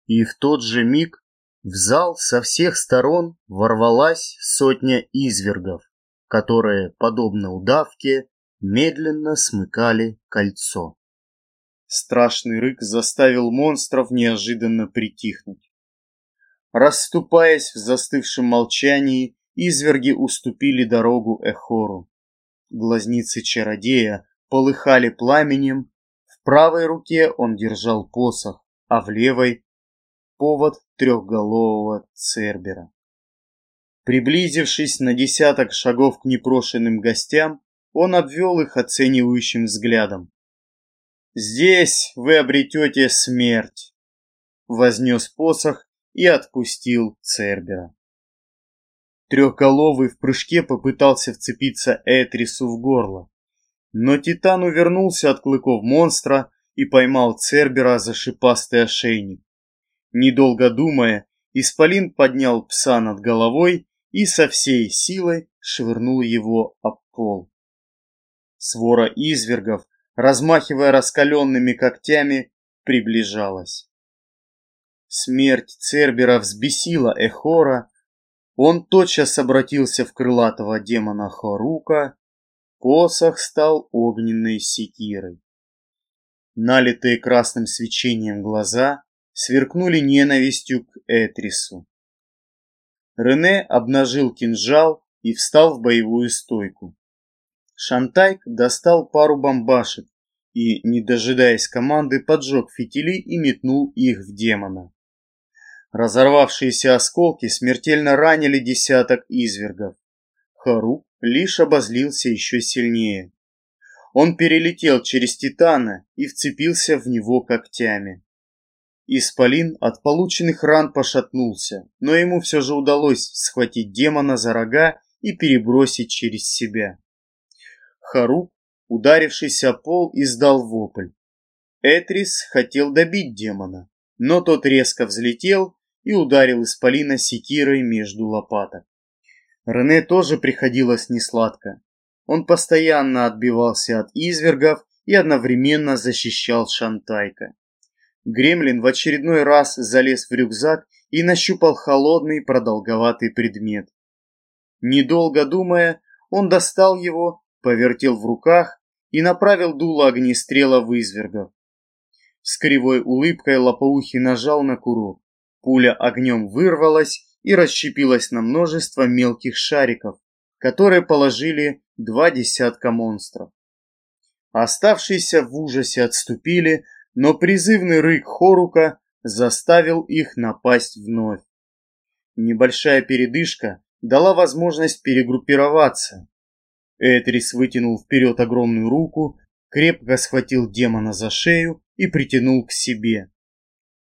Speaker 1: И в тот же миг в зал со всех сторон ворвалась сотня извергов, которые, подобно удавке, медленно смыкали кольцо. Страшный рык заставил монстров неожиданно притихнуть. Расступаясь в застывшем молчании, изверги уступили дорогу Эхору. Глазницы чародея полыхали пламенем, в правой руке он держал посох, а в левой — повод трехголового цербера. Приблизившись на десяток шагов к непрошенным гостям, он обвел их оценивающим взглядом. Здесь вы обретете смерть. Вознес посох и отпустил Цербера. Трехголовый в прыжке попытался вцепиться Этрису в горло. Но Титан увернулся от клыков монстра и поймал Цербера за шипастый ошейник. Недолго думая, Исполин поднял пса над головой и со всей силой швырнул его об пол. Свора извергов размахивая раскаленными когтями, приближалась. Смерть Цербера взбесила Эхора, он тотчас обратился в крылатого демона Хорука, посох стал огненной секирой. Налитые красным свечением глаза сверкнули ненавистью к Этрису. Рене обнажил кинжал и встал в боевую стойку. Шантайк достал пару бомбашек и, не дожидаясь команды, поджег фитили и метнул их в демона. Разорвавшиеся осколки смертельно ранили десяток извергов. Харук лишь обозлился еще сильнее. Он перелетел через Титана и вцепился в него когтями. Исполин от полученных ран пошатнулся, но ему все же удалось схватить демона за рога и перебросить через себя. Харук, ударившись о пол, издал вопль. Этрис хотел добить демона, но тот резко взлетел и ударил Исполина секирой между лопаток. Рене тоже приходилось несладко. Он постоянно отбивался от извергов и одновременно защищал Шантайка. Гремлин в очередной раз залез в рюкзак и нащупал холодный продолговатый предмет. Недолго думая, он достал его, повертел в руках и направил дуло огнестрела в извергов. С кривой улыбкой Лопоухий нажал на курок. Пуля огнем вырвалась и расщепилась на множество мелких шариков, которые положили два десятка монстров. Оставшиеся в ужасе отступили, но призывный рык Хорука заставил их напасть вновь. Небольшая передышка дала возможность перегруппироваться. Этрис вытянул вперед огромную руку, крепко схватил демона за шею и притянул к себе.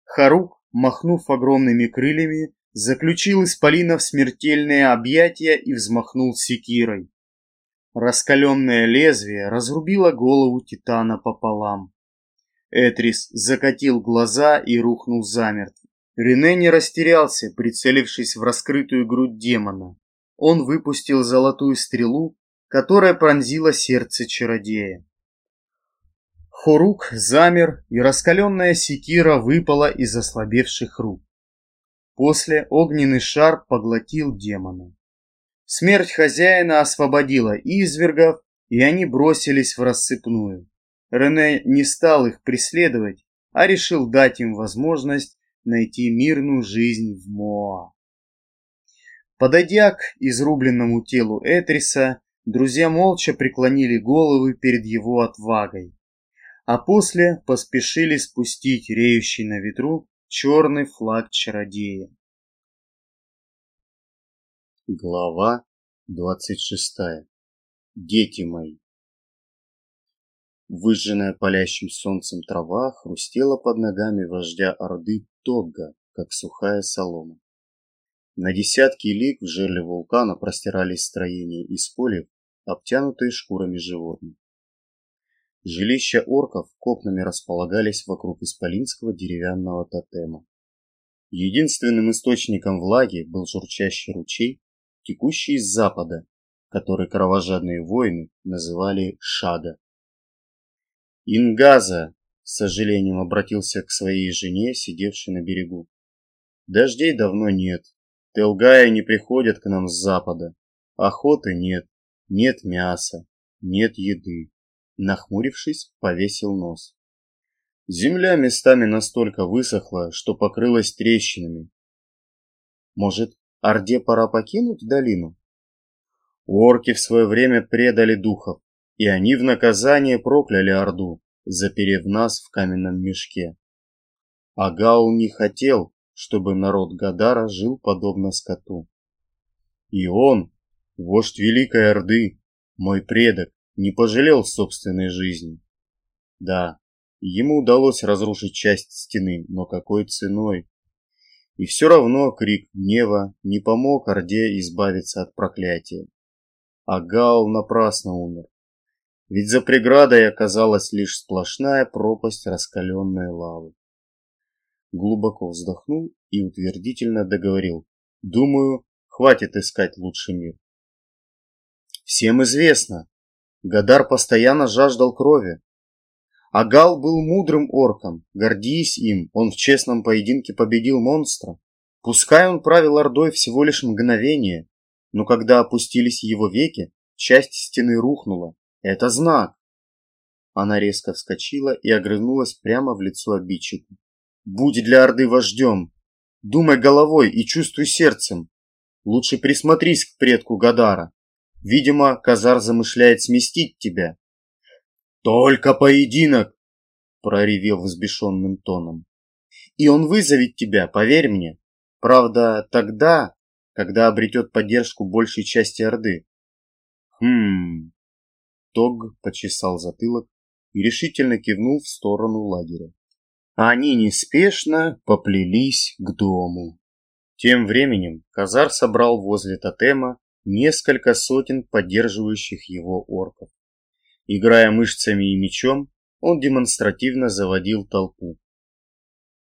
Speaker 1: Харук, махнув огромными крыльями, заключил Исполина в смертельное объятие и взмахнул секирой. Раскаленное лезвие разрубило голову Титана пополам. Этрис закатил глаза и рухнул замертво. Рене не растерялся, прицелившись в раскрытую грудь демона. Он выпустил золотую стрелу, которая пронзила сердце чародея. Хорук замер, и раскаленная секира выпала из ослабевших рук. После огненный шар поглотил демона. Смерть хозяина освободила извергов, и они бросились в рассыпную. Рене не стал их преследовать, а решил дать им возможность найти мирную жизнь в Моа. Подойдя к изрубленному телу Этриса, друзья молча преклонили головы перед его отвагой, а после поспешили спустить реющий на ветру черный флаг чародея.
Speaker 2: Глава двадцать шестая. Дети мои. Выжженная палящим солнцем трава хрустела под ногами вождя Орды Тогга, как сухая солома. На десятки лиг в жерле вулкана простирались строения из полев, обтянутые шкурами животных. Жилища орков копнами располагались вокруг исполинского деревянного тотема. Единственным источником влаги был журчащий ручей, текущий из запада, который кровожадные воины называли Шага. «Ингаза!» — с сожалением обратился к своей жене, сидевшей на берегу. «Дождей давно нет. Телгая не приходят к нам с запада. Охоты нет, нет мяса, нет еды нахмурившись, повесил нос. Земля местами настолько высохла, что покрылась трещинами. Может, Орде пора покинуть долину? Орки в свое время предали духов, и они в наказание прокляли Орду, заперев нас в каменном мешке. А Гаул не хотел, чтобы народ Гадара жил подобно скоту. И он, вождь Великой Орды, мой предок, не пожалел собственной жизни. Да, ему удалось разрушить часть стены, но какой ценой? И все равно крик гнева не помог Орде избавиться от проклятия. А Гал напрасно умер. Ведь за преградой оказалась лишь сплошная пропасть раскаленной лавы. Глубоко вздохнул и утвердительно договорил. Думаю, хватит искать лучший мир. Всем известно, Гадар постоянно жаждал крови.
Speaker 1: Агал был мудрым орком, гордись им, он в честном поединке победил монстра. Пускай он правил Ордой всего лишь мгновение, но когда опустились его веки, часть стены рухнула. Это знак. Она резко вскочила и огрызнулась прямо в лицо обидчику. «Будь для Орды вождем! Думай головой и чувствуй сердцем! Лучше присмотрись к предку Гадара. Видимо, Казар замышляет сместить тебя». «Только поединок!» — проревел взбешенным тоном. «И он вызовет тебя, поверь мне. Правда, тогда, когда обретет поддержку большей части Орды». «Хм...» Тог почесал затылок и решительно кивнул в сторону лагеря. Они неспешно поплелись к дому. Тем временем Казар собрал возле тотема несколько сотен поддерживающих его орков. Играя мышцами и мечом, он демонстративно заводил толпу.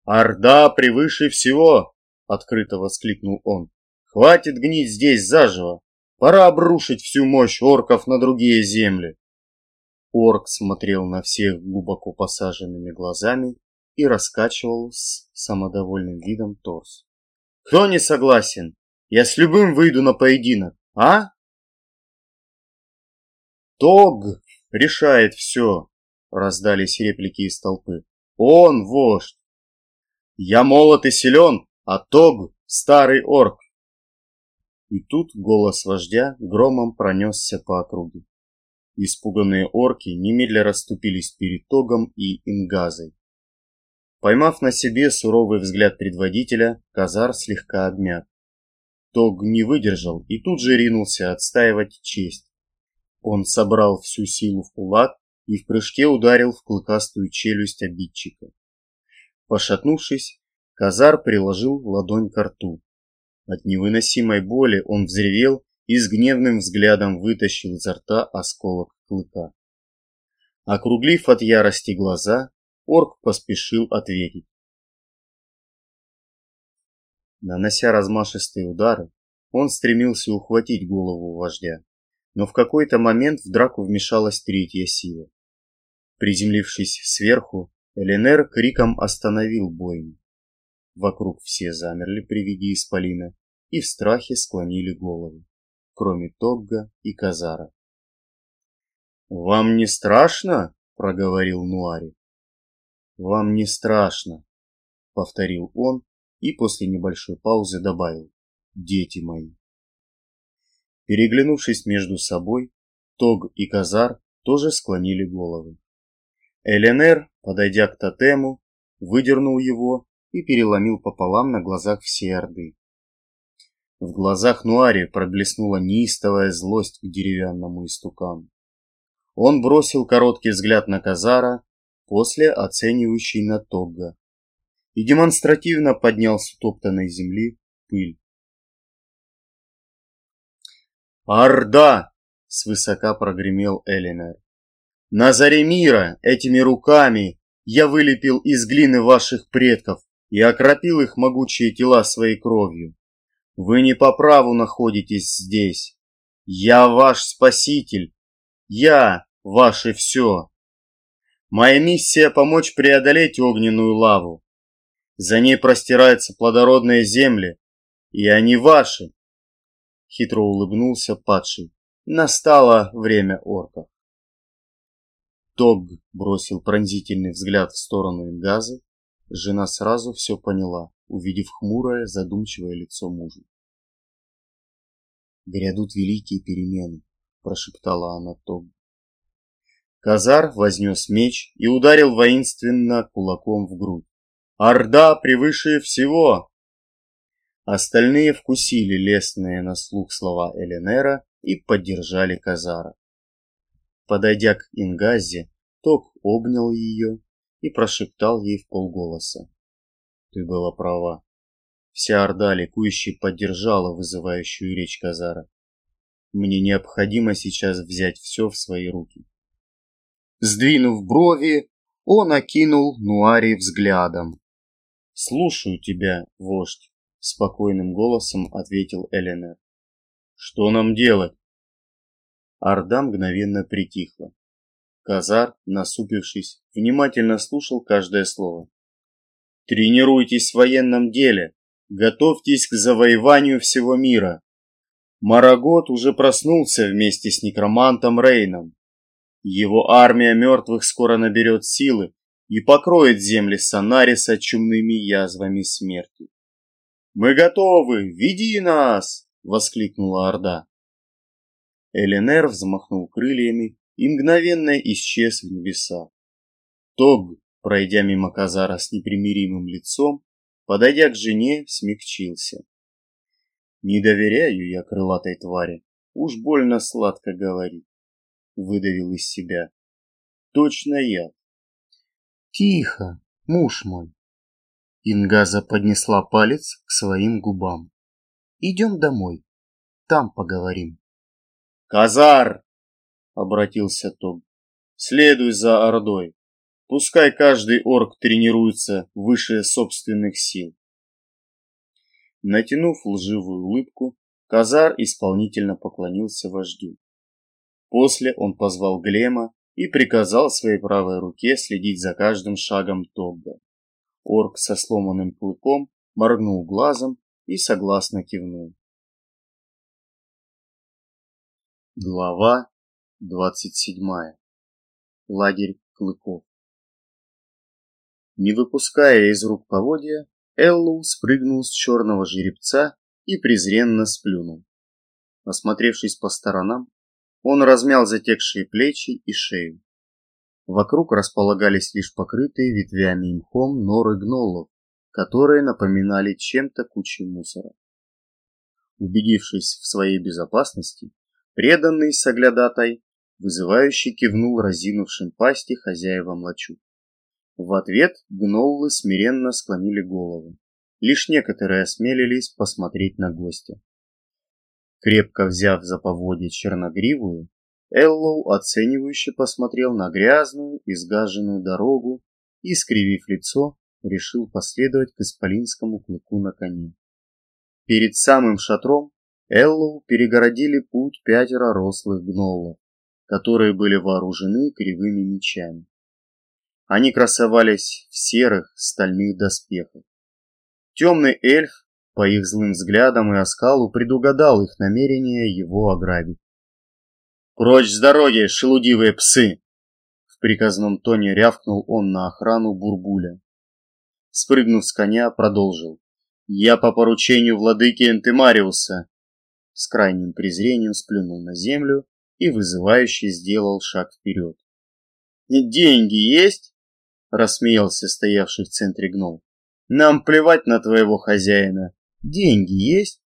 Speaker 1: «Орда превыше всего!» — открыто воскликнул он. «Хватит гнить здесь заживо! Пора обрушить всю мощь орков на другие земли!» Орк смотрел на всех глубоко посаженными глазами и раскачивал с самодовольным видом торс. «Кто не согласен? Я с любым выйду на поединок, а?» «Тог решает все!» — раздались реплики из толпы. «Он вождь! Я молод и силен, а Тог — старый орк!» И тут голос вождя громом пронесся по округе. Испуганные орки немедля расступились перед Тогом и Ингазой. Поймав на себе суровый взгляд предводителя, Казар слегка обмяк. Тог не выдержал и тут же ринулся отстаивать честь. Он собрал всю силу в кулак и в прыжке ударил в клыкастую челюсть обидчика. Пошатнувшись, Казар приложил ладонь к рту. От невыносимой боли он взревел и с гневным взглядом вытащил изо рта осколок клыка. Округлив от ярости глаза, орк поспешил ответить. Нанося размашистые удары, он стремился ухватить голову вождя, но в какой-то момент в драку вмешалась третья сила. Приземлившись сверху, Эленер криком остановил бойню. Вокруг все замерли при виде исполина и в страхе склонили головы кроме Тогга и Казара. «Вам не страшно?» — проговорил Нуари. «Вам не страшно», — повторил он и после небольшой паузы добавил. «Дети мои». Переглянувшись между собой, Тог и Казар тоже склонили головы. Эленер, подойдя к тотему, выдернул его и переломил пополам на глазах всей Орды. В глазах Нуари проблеснула неистовая злость к деревянному истукану. Он бросил короткий взгляд на Казара, после оценивающий на Тогга, и демонстративно поднял с утоптанной земли пыль. «Орда!» — свысока прогремел Элинер. «На заре мира этими руками я вылепил из глины ваших предков и окропил их могучие тела своей кровью. Вы не по праву находитесь здесь. Я ваш спаситель. Я ваше все. Моя миссия помочь преодолеть огненную лаву. За ней простираются плодородные земли, и они ваши. Хитро улыбнулся падший. Настало время орков. Тог бросил пронзительный взгляд в сторону Ингазы. Жена сразу все поняла увидев хмурое, задумчивое лицо мужа. «Грядут великие перемены», — прошептала она Том. Казар вознес меч и ударил воинственно кулаком в грудь. «Орда превыше всего!» Остальные вкусили лестные на слух слова Эленера и поддержали Казара. Подойдя к Ингазе, Ток обнял ее и прошептал ей в полголоса. Ты была права. Вся орда ликующей поддержала вызывающую речь Казара. Мне необходимо сейчас взять все в свои руки. Сдвинув брови, он окинул Нуари взглядом. «Слушаю тебя, вождь», — спокойным голосом ответил Эленер. «Что нам делать?» Орда мгновенно притихла. Казар, насупившись, внимательно слушал каждое слово. «Тренируйтесь в военном деле, готовьтесь к завоеванию всего мира. Марагот уже проснулся вместе с некромантом Рейном. Его армия мертвых скоро наберет силы и покроет земли Санариса чумными язвами смерти. «Мы готовы! Веди нас!» — воскликнула Орда. Эленер взмахнул крыльями и мгновенно исчез в небесах. Тог, пройдя мимо Казара с непримиримым лицом, подойдя к жене, смягчился. Не доверяю я крылатой твари, уж больно сладко говорит. Выдавил из себя. Точно я.
Speaker 2: Тихо, муж мой. Ингаза поднесла палец к своим губам. Идем домой, там поговорим.
Speaker 1: Казар! Обратился Тог. Следуй за Ордой. Пускай каждый орк тренируется выше собственных сил. Натянув лживую улыбку, Казар исполнительно поклонился вождю. После он позвал Глема и приказал своей правой руке следить за каждым шагом Тогга. Орк со сломанным клыком моргнул глазом и согласно кивнул. Глава 27. Лагерь клыков. Не выпуская из рук поводья, Эллоу спрыгнул с черного жеребца и презренно сплюнул. Осмотревшись по сторонам, он размял затекшие плечи и шею. Вокруг располагались лишь покрытые ветвями и мхом норы гнолов, которые напоминали чем-то кучи мусора. Убедившись в своей безопасности, преданный соглядатай вызывающе кивнул разинувшим пасти хозяевам лачуг. В ответ гноллы смиренно склонили головы. Лишь некоторые осмелились посмотреть на гостя. Крепко взяв за поводье черногривую, Эллоу оценивающе посмотрел на грязную, изгаженную дорогу и, скривив лицо, решил последовать к исполинскому клыку на коне. Перед самым шатром Эллоу перегородили путь пятеро рослых гноллов, которые были вооружены кривыми мечами. Они красовались в серых стальных доспехах. Темный эльф, по их злым взглядам и оскалу, предугадал их намерение его ограбить. «Прочь с дороги, шелудивые псы!» В приказном тоне рявкнул он на охрану Бурбуля. Спрыгнув с коня, продолжил. «Я по поручению владыки Энтемариуса!» С крайним презрением сплюнул на землю и вызывающе сделал шаг вперед. «Деньги есть?» рассмеялся стоявший в центре гном. Нам плевать на твоего хозяина. Деньги есть?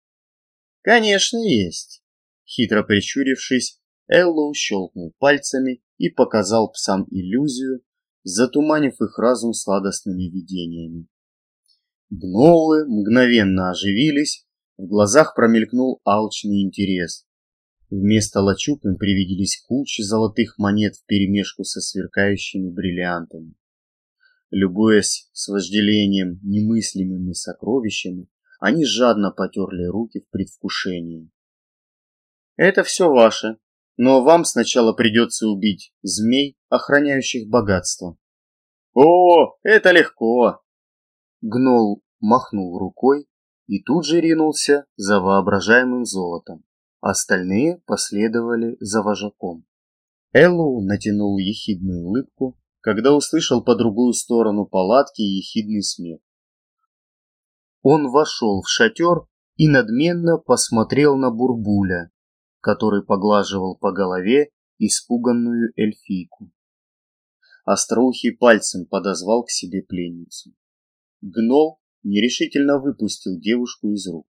Speaker 1: Конечно, есть. Хитро прищурившись, Эллоу щелкнул пальцами и показал псам иллюзию, затуманив их разум сладостными видениями. Гнолы мгновенно оживились, в глазах промелькнул алчный интерес. Вместо лачуг им привиделись кучи золотых монет вперемешку со сверкающими бриллиантами. Любуясь с вожделением немыслимыми сокровищами, они жадно потерли руки в предвкушении. «Это все ваше, но вам сначала придется убить змей, охраняющих богатство». «О, это легко!» Гнол махнул рукой и тут же ринулся за воображаемым золотом. Остальные последовали за вожаком. Эллоу натянул ехидную улыбку когда услышал по другую сторону палатки ехидный смех. Он вошел в шатер и надменно посмотрел на Бурбуля, который поглаживал по голове испуганную эльфийку. Остроухий пальцем подозвал к себе пленницу. Гнол нерешительно выпустил девушку из рук.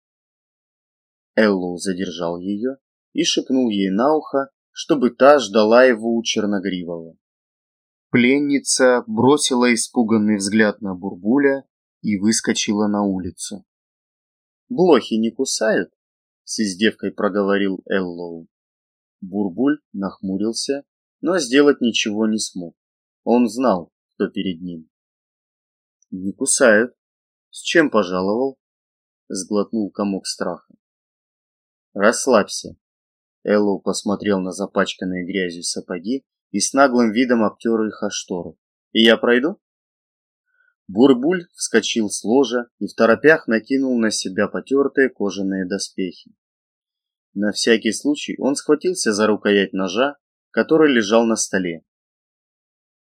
Speaker 1: Эллоу задержал ее и шепнул ей на ухо, чтобы та ждала его у Черногривого. Пленница бросила испуганный взгляд на Бурбуля и выскочила на улицу. «Блохи не кусают?» — с издевкой проговорил Эллоу. Бурбуль нахмурился, но сделать ничего не смог. Он знал, кто перед ним. «Не кусают. С чем пожаловал?» — сглотнул комок страха. «Расслабься». Эллоу посмотрел на запачканные грязью сапоги и с наглым видом обтер их о штору. «И я пройду?» Бурбуль вскочил с ложа и в торопях накинул на себя потертые кожаные доспехи. На всякий случай он схватился за рукоять ножа, который лежал на столе.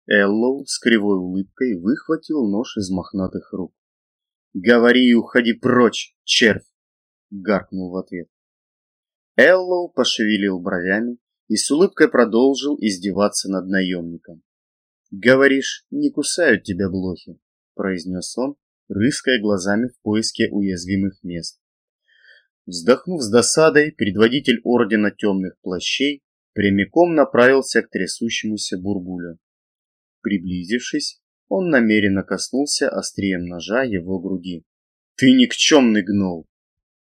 Speaker 1: Эллоу с кривой улыбкой выхватил нож из мохнатых рук. «Говори и уходи прочь, червь!» — гаркнул в ответ. Эллоу пошевелил бровями и с улыбкой продолжил издеваться над наемником. «Говоришь, не кусают тебя блохи?» — произнес он, рыская глазами в поиске уязвимых мест. Вздохнув с досадой, предводитель Ордена Темных Плащей прямиком направился к трясущемуся бурбулю. Приблизившись, он намеренно коснулся острием ножа его груди. «Ты никчемный гнол!»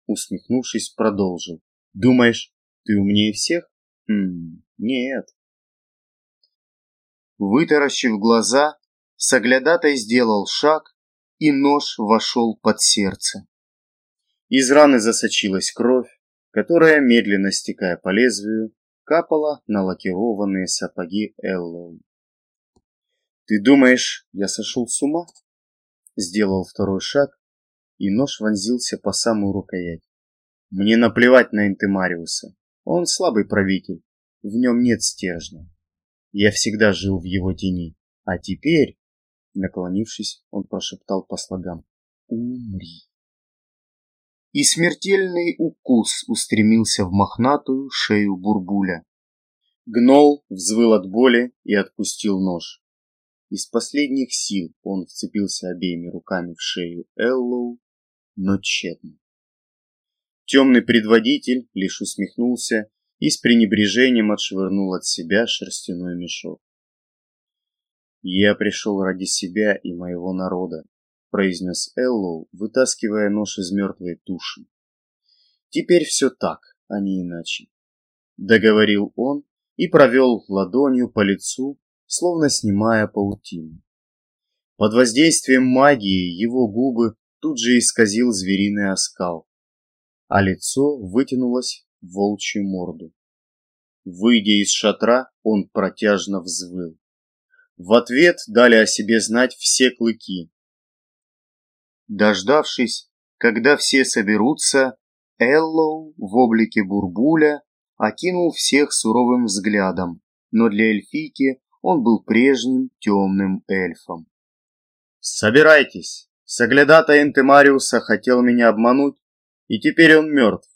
Speaker 1: Усмехнувшись, продолжил. «Думаешь, ты умнее всех?» «Хм, нет». Вытаращив глаза, Соглядатай сделал шаг, и нож вошел под сердце. Из раны засочилась кровь, которая, медленно стекая по лезвию, капала на лакированные сапоги Эллоу. «Ты думаешь, я сошел с ума?» Сделал второй шаг, и нож вонзился по самую рукоять. «Мне наплевать на Интемариуса. Он слабый правитель, в нем нет стержня. Я всегда жил в его тени, а теперь Наклонившись, он прошептал по слогам «Умри». И смертельный укус устремился в мохнатую шею бурбуля. Гнол взвыл от боли и отпустил нож. Из последних сил он вцепился обеими руками в шею Эллоу, но тщетно. Темный предводитель лишь усмехнулся и с пренебрежением отшвырнул от себя шерстяной мешок. «Я пришел ради себя и моего народа», — произнес Эллоу, вытаскивая нож из мертвой туши. «Теперь все так, а не иначе», — договорил он и провел ладонью по лицу, словно снимая паутину. Под воздействием магии его губы тут же исказил звериный оскал, а лицо вытянулось в волчью морду. Выйдя из шатра, он протяжно взвыл. В ответ дали о себе знать все клыки. Дождавшись, когда все соберутся, Эллоу в облике бурбуля окинул всех суровым взглядом, но для эльфийки он был прежним темным эльфом. «Собирайтесь! Соглядата Энтемариуса хотел меня обмануть, и теперь он мертв.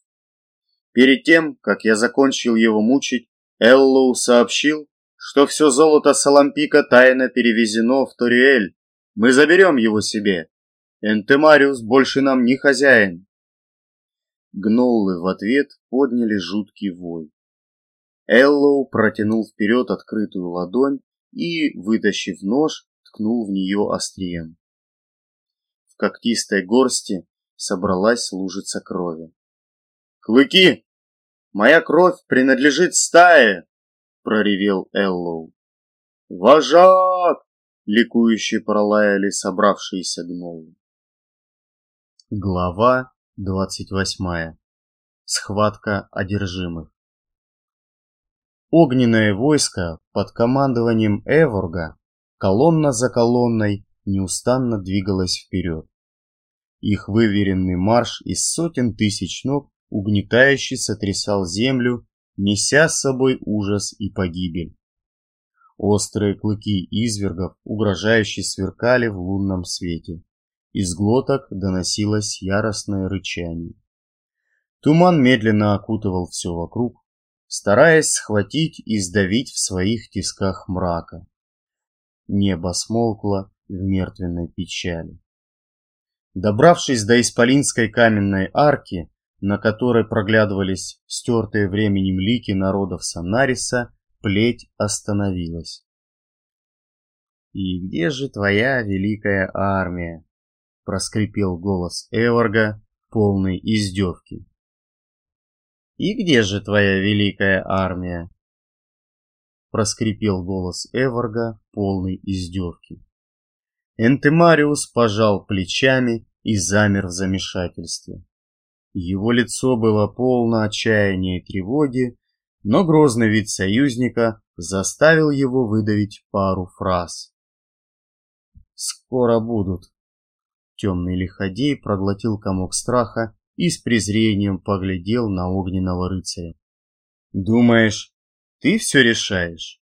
Speaker 1: Перед тем, как я закончил его мучить, Эллоу сообщил, что все золото Салампика тайно перевезено в Ториэль. Мы заберем его себе. Энтемариус больше нам не хозяин. Гноллы в ответ подняли жуткий вой. Эллоу протянул вперед открытую ладонь и, вытащив нож, ткнул в нее острием. В когтистой горсти собралась лужица крови. «Клыки! Моя кровь принадлежит стае!» Проревел Эллоу. «Вожак!» — ликующе пролаяли собравшиеся гномы. Глава двадцать восьмая. Схватка одержимых. Огненное войско под командованием Эворга колонна за колонной неустанно двигалось вперед. Их выверенный марш из сотен тысяч ног угнетающе сотрясал землю неся с собой ужас и погибель. Острые клыки извергов угрожающе сверкали в лунном свете. Из глоток доносилось яростное рычание. Туман медленно окутывал все вокруг, стараясь схватить и сдавить в своих тисках мрака. Небо смолкло в мертвенной печали. Добравшись до Исполинской каменной арки, на которой проглядывались стертые временем лики народов Санариса, плеть остановилась. «И где же твоя великая армия?» — проскрипел голос Эворга, полный издевки. «И где же твоя великая армия?» — проскрипел голос Эворга, полный издевки. Энтемариус пожал плечами и замер в замешательстве. Его лицо было полно отчаяния и тревоги, но грозный вид союзника заставил его выдавить пару фраз. «Скоро будут». Темный лиходей проглотил комок страха и с презрением поглядел на огненного рыцаря. «Думаешь, ты все решаешь?»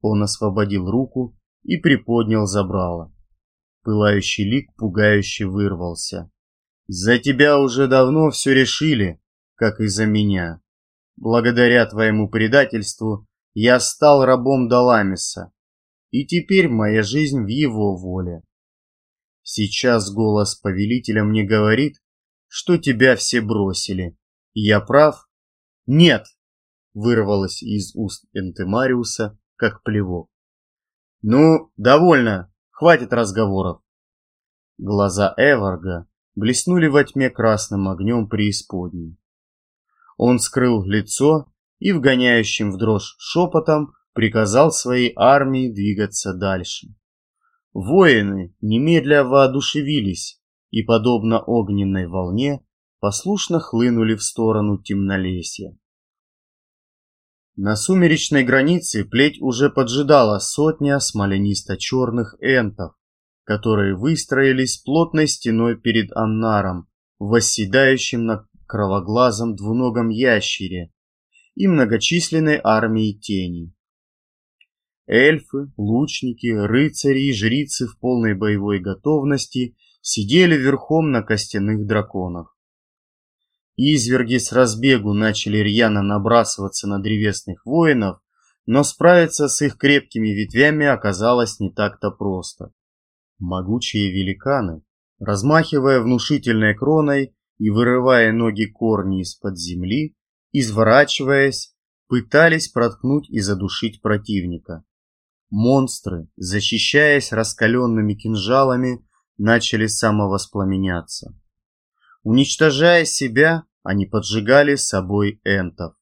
Speaker 1: Он освободил руку и приподнял забрало. Пылающий лик пугающе вырвался. «За тебя уже давно все решили, как и за меня. Благодаря твоему предательству я стал рабом Даламиса, и теперь моя жизнь в его воле. Сейчас голос повелителя мне говорит, что тебя все бросили. Я прав? Нет! Вырвалось из уст Энтемариуса, как плевок. Ну, довольно, хватит разговоров. Глаза Эварга блеснули во тьме красным огнем преисподней. Он скрыл лицо и вгоняющим в дрожь шепотом приказал своей армии двигаться дальше. Воины немедля воодушевились и, подобно огненной волне, послушно хлынули в сторону темнолесья. На сумеречной границе плеть уже поджидала сотня смоленисто-черных энтов, которые выстроились плотной стеной перед Аннаром, восседающим на кровоглазом двуногом ящере и многочисленной армией теней. Эльфы, лучники, рыцари и жрицы в полной боевой готовности сидели верхом на костяных драконах. Изверги с разбегу начали рьяно набрасываться на древесных воинов, но справиться с их крепкими ветвями оказалось не так-то просто. Могучие великаны, размахивая внушительной кроной, и, вырывая ноги корни из-под земли, изворачиваясь, пытались проткнуть и задушить противника. Монстры, защищаясь раскаленными кинжалами, начали самовоспламеняться. Уничтожая себя, они поджигали с собой энтов.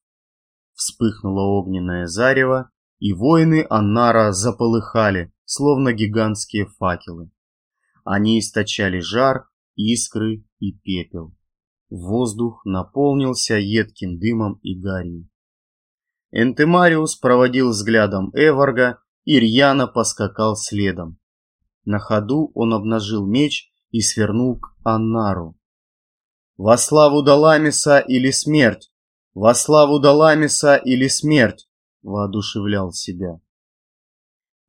Speaker 1: Вспыхнуло огненное зарево, и воины Аннара заполыхали, словно гигантские факелы. Они источали жар, искры и пепел. Воздух наполнился едким дымом и гарью. Энтемариус проводил взглядом Эварга и рьяно поскакал следом. На ходу он обнажил меч и свернул к Аннару. «Во славу Даламиса или смерть! Во славу Даламиса или смерть!» воодушевлял себя.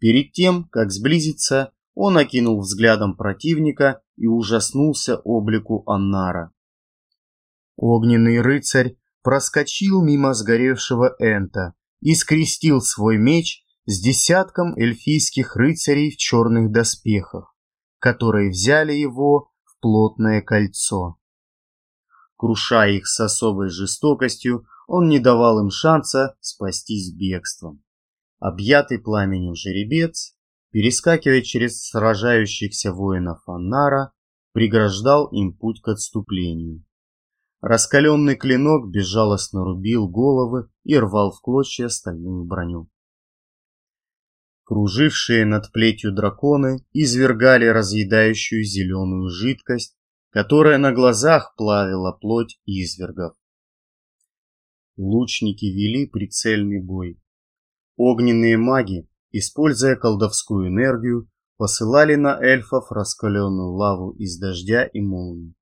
Speaker 1: Перед тем, как сблизиться, он окинул взглядом противника и ужаснулся облику Аннара. Огненный рыцарь проскочил мимо сгоревшего Энта и скрестил свой меч с десятком эльфийских рыцарей в черных доспехах, которые взяли его в плотное кольцо. Крушая их с особой жестокостью, он не давал им шанса спастись бегством. Объятый пламенем жеребец, перескакивая через сражающихся воинов Аннара, преграждал им путь к отступлению. Раскаленный клинок безжалостно рубил головы и рвал в клочья стальную броню. Кружившие над плетью драконы извергали разъедающую зеленую жидкость, которая на глазах плавила плоть извергов. Лучники вели прицельный бой. Огненные маги, используя колдовскую энергию, посылали на эльфов раскаленную лаву из дождя и молний.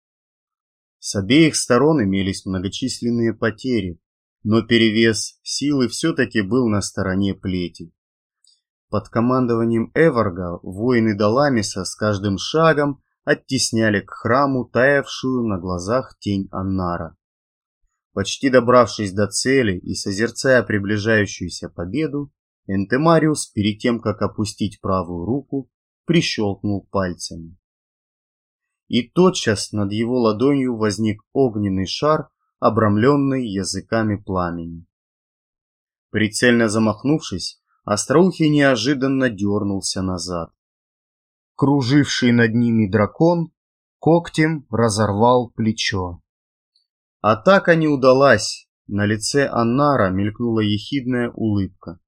Speaker 1: С обеих сторон имелись многочисленные потери, но перевес силы все-таки был на стороне плети. Под командованием Эварга воины Даламиса с каждым шагом оттесняли к храму таявшую на глазах тень Аннара. Почти добравшись до цели и созерцая приближающуюся победу, Энтемариус перед тем, как опустить правую руку, прищелкнул пальцами и тотчас над его ладонью возник огненный шар, обрамленный языками пламени. Прицельно замахнувшись, Остроухий неожиданно дернулся назад. Круживший над ними дракон когтем разорвал плечо. Атака не удалась, на лице Аннара мелькнула ехидная улыбка.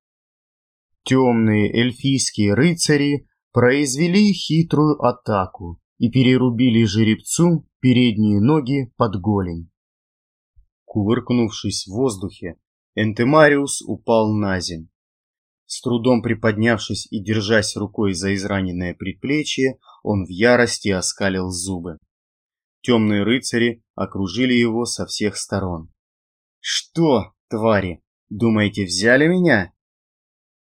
Speaker 1: Темные эльфийские рыцари произвели хитрую атаку, и перерубили жеребцу передние ноги под голень. Кувыркнувшись в воздухе, Энтемариус упал на земь. С трудом приподнявшись и держась рукой за израненное предплечье, он в ярости оскалил зубы. Темные рыцари окружили его со всех сторон. «Что, твари, думаете, взяли меня?»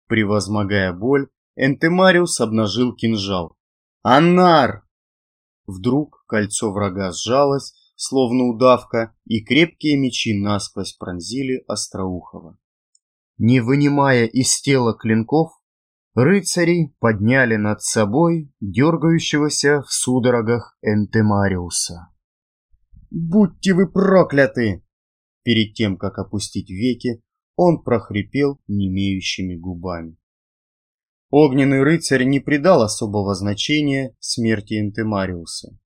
Speaker 1: Превозмогая боль, Энтемариус обнажил кинжал. «Аннар!» Вдруг кольцо врага сжалось, словно удавка, и крепкие мечи насквозь пронзили Остроухова. Не вынимая из тела клинков, рыцари подняли над собой дергающегося в судорогах Энтемариуса. «Будьте вы прокляты!» Перед тем, как опустить веки, он прохрипел немеющими губами. Огненный рыцарь не придал особого значения смерти Энтемариуса.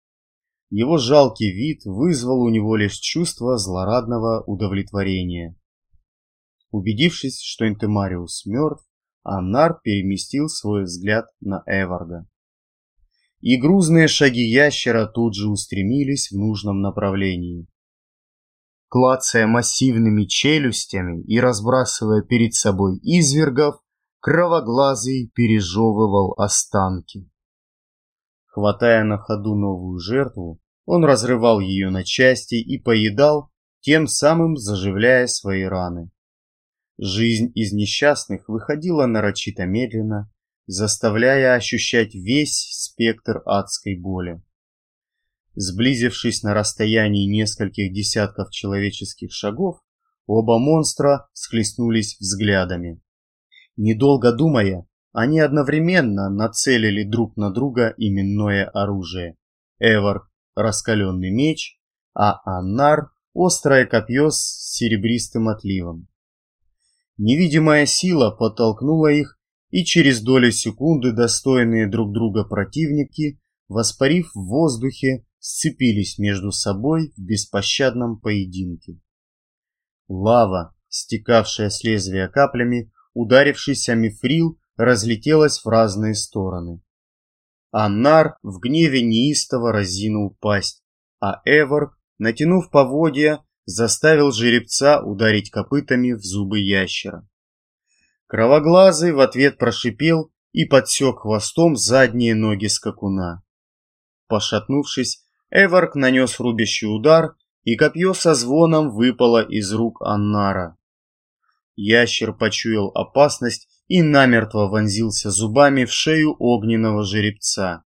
Speaker 1: Его жалкий вид вызвал у него лишь чувство злорадного удовлетворения. Убедившись, что Энтемариус мертв, Аннар переместил свой взгляд на Эварда. И грузные шаги ящера тут же устремились в нужном направлении. Клацая массивными челюстями и разбрасывая перед собой извергов, кровоглазый пережевывал останки. Хватая на ходу новую жертву, он разрывал ее на части и поедал, тем самым заживляя свои раны. Жизнь из несчастных выходила нарочито медленно, заставляя ощущать весь спектр адской боли. Сблизившись на расстоянии нескольких десятков человеческих шагов, оба монстра схлестнулись взглядами. Недолго думая, они одновременно нацелили друг на друга именное оружие. Эвар – раскаленный меч, а Аннар – острое копье с серебристым отливом. Невидимая сила подтолкнула их, и через долю секунды достойные друг друга противники, воспарив в воздухе, сцепились между собой в беспощадном поединке. Лава, стекавшая с лезвия каплями, ударившись о мифрил, разлетелась в разные стороны. Аннар в гневе неистово разинул пасть, а Эвор, натянув поводья, заставил жеребца ударить копытами в зубы ящера. Кровоглазый в ответ прошипел и подсек хвостом задние ноги скакуна. Пошатнувшись, Эварк нанес рубящий удар, и копье со звоном выпало из рук Аннара. Ящер почуял опасность и намертво вонзился зубами в шею огненного жеребца.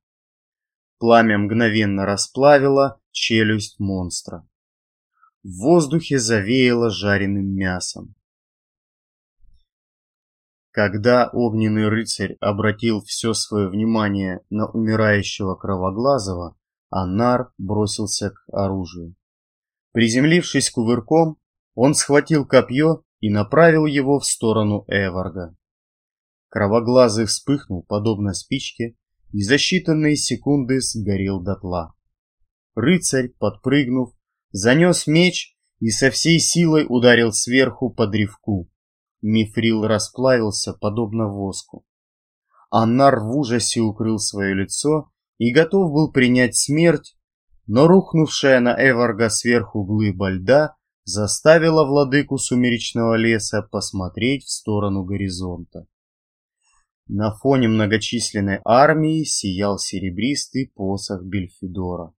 Speaker 1: Пламя мгновенно расплавило челюсть монстра. В воздухе завеяло жареным мясом. Когда огненный рыцарь обратил все свое внимание на умирающего кровоглазого, Анар бросился к оружию. Приземлившись кувырком, он схватил копье и направил его в сторону Эварга. Кровоглазый вспыхнул, подобно спичке, и за считанные секунды сгорел дотла. Рыцарь, подпрыгнув, занес меч и со всей силой ударил сверху по древку. Мифрил расплавился, подобно воску. Аннар в ужасе укрыл свое лицо и готов был принять смерть, но рухнувшая на Эварга сверху глыба льда заставила владыку сумеречного леса посмотреть в сторону горизонта. На фоне многочисленной армии сиял серебристый посох Бельфидора.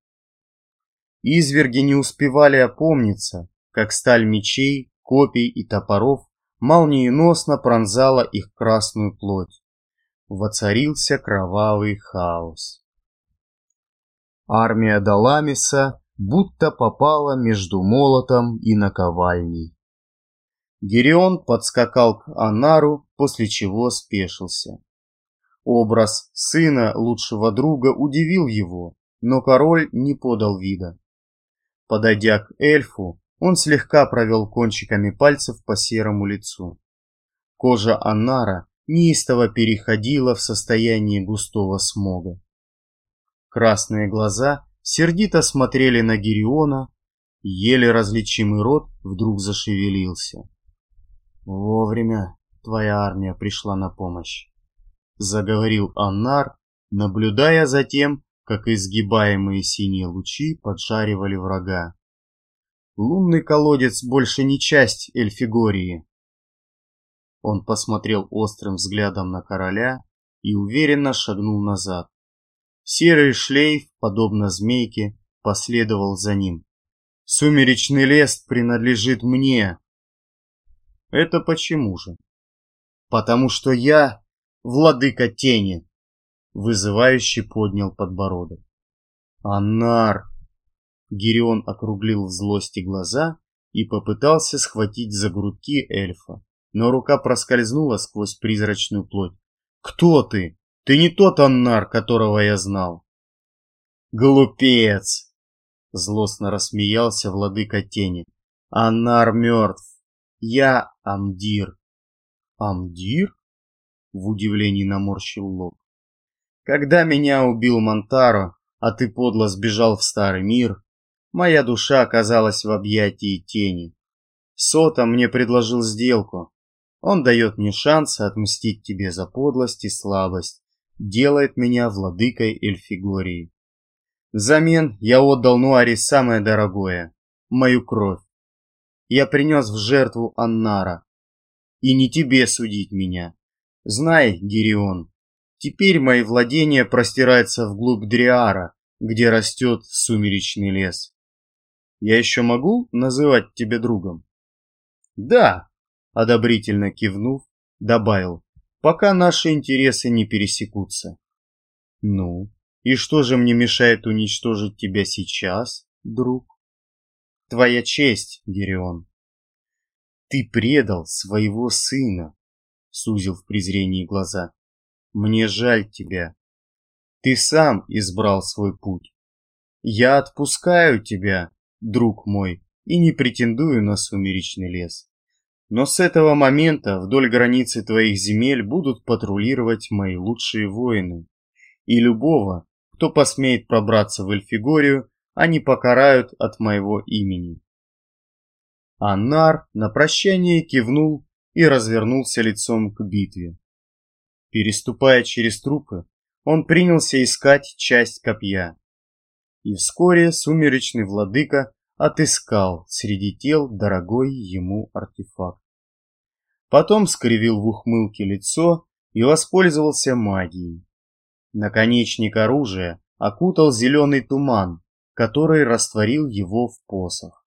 Speaker 1: Изверги не успевали опомниться, как сталь мечей, копий и топоров молниеносно пронзала их красную плоть. Воцарился кровавый хаос. Армия Даламиса будто попала между молотом и наковальней. Герион подскакал к Анару, после чего спешился. Образ сына лучшего друга удивил его, но король не подал вида. Подойдя к эльфу, он слегка провел кончиками пальцев по серому лицу. Кожа Аннара неистово переходила в состояние густого смога. Красные глаза сердито смотрели на Гириона, еле различимый рот вдруг зашевелился. «Вовремя твоя армия пришла на помощь», — заговорил Аннар, наблюдая за тем, как изгибаемые синие лучи поджаривали врага. Лунный колодец больше не часть Эльфигории. Он посмотрел острым взглядом на короля и уверенно шагнул назад. Серый шлейф, подобно змейке, последовал за ним. «Сумеречный лес принадлежит мне!» «Это почему же?» «Потому что я владыка тени!» Вызывающе поднял подбородок. «Анар!» Гирион округлил в злости глаза и попытался схватить за грудки эльфа, но рука проскользнула сквозь призрачную плоть. «Кто ты? Ты не тот Аннар, которого я знал!» «Глупец!» Злостно рассмеялся владыка тени. «Аннар мертв! Я Амдир!» «Амдир?» В удивлении наморщил лоб. «Когда меня убил Монтаро, а ты подло сбежал в Старый мир, моя душа оказалась в объятии тени. Сота мне предложил сделку. Он дает мне шанс отмстить тебе за подлость и слабость, делает меня владыкой Эльфигории. Взамен я отдал Нуаре самое дорогое — мою кровь. Я принес в жертву Аннара. И не тебе судить меня. Знай, Гирион, теперь мои владения простираются вглубь Дриара, где растет сумеречный лес. Я еще могу называть тебя другом? Да, одобрительно кивнув, добавил, пока наши интересы не пересекутся. Ну, и что же мне мешает уничтожить тебя сейчас, друг? Твоя честь, Герион. Ты предал своего сына, сузил в презрении глаза. Мне жаль тебя. Ты сам избрал свой путь. Я отпускаю тебя, друг мой, и не претендую на сумеречный лес. Но с этого момента вдоль границы твоих земель будут патрулировать мои лучшие воины. И любого, кто посмеет пробраться в Эльфигорию, они покарают от моего имени. Аннар на прощание кивнул и развернулся лицом к битве. Переступая через трупы, он принялся искать часть копья. И вскоре сумеречный владыка отыскал среди тел дорогой ему артефакт. Потом скривил в ухмылке лицо и воспользовался магией. Наконечник оружия окутал зеленый туман, который растворил его в посох.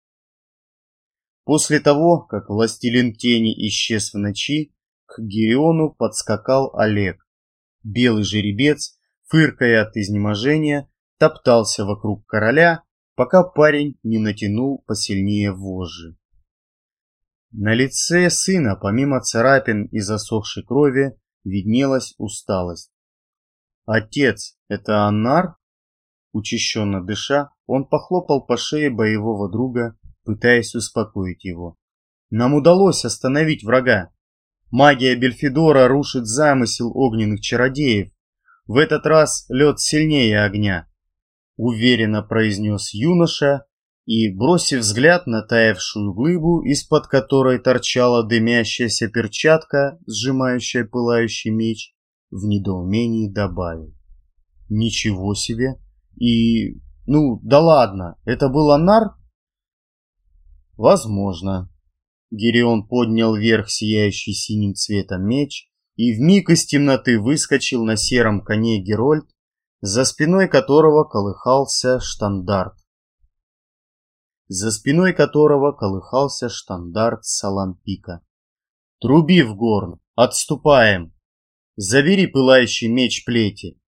Speaker 1: После того, как властелин тени исчез в ночи, к Гериону подскакал Олег. Белый жеребец, фыркая от изнеможения, топтался вокруг короля пока парень не натянул посильнее вожжи. На лице сына, помимо царапин и засохшей крови, виднелась усталость. «Отец, это Аннар?» Учащенно дыша, он похлопал по шее боевого друга, пытаясь успокоить его. «Нам удалось остановить врага. Магия Бельфидора рушит замысел огненных чародеев. В этот раз лед сильнее огня уверенно произнес юноша и, бросив взгляд на таявшую глыбу, из-под которой торчала дымящаяся перчатка, сжимающая пылающий меч, в недоумении добавил. Ничего себе! И... ну, да ладно, это был Анар? Возможно. Гирион поднял вверх сияющий синим цветом меч, и вмиг из темноты выскочил на сером коне Герольд за спиной которого колыхался штандарт. За спиной которого колыхался штандарт Салампика. «Труби в горн! Отступаем! Забери пылающий меч плети!»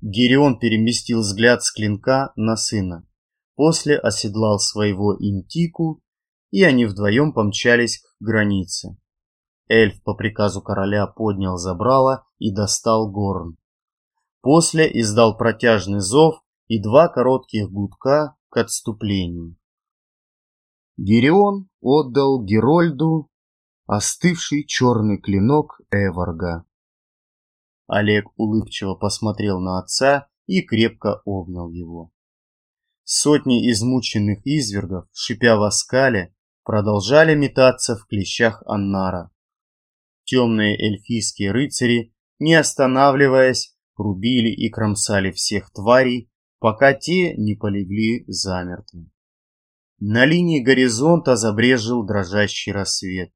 Speaker 1: Гирион переместил взгляд с клинка на сына. После оседлал своего интику, и они вдвоем помчались к границе. Эльф по приказу короля поднял забрало и достал горн. После издал протяжный зов и два коротких гудка к отступлению. Гирион отдал Герольду остывший черный клинок Эварга. Олег улыбчиво посмотрел на отца и крепко обнял его. Сотни измученных извергов, шипя в оскале, продолжали метаться в клещах Аннара. Темные эльфийские рыцари, не останавливаясь, рубили и кромсали всех тварей, пока те не полегли замертво. На линии горизонта забрежил дрожащий рассвет.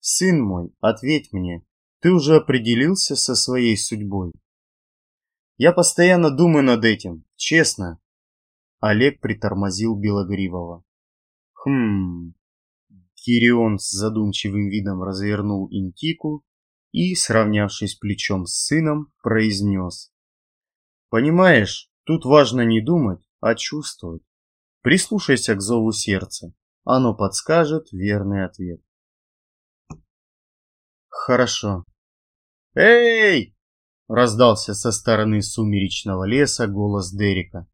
Speaker 1: сын мой, ответь мне, ты уже определился со своей судьбой? Я постоянно думаю над этим, честно. Олег притормозил Белогривого. Хм. Кирион с задумчивым видом развернул интику и, сравнявшись плечом с сыном, произнес. Понимаешь, тут важно не думать, а чувствовать. Прислушайся к зову сердца. Оно подскажет верный ответ. Хорошо. Эй! Раздался со стороны сумеречного леса голос Дерека.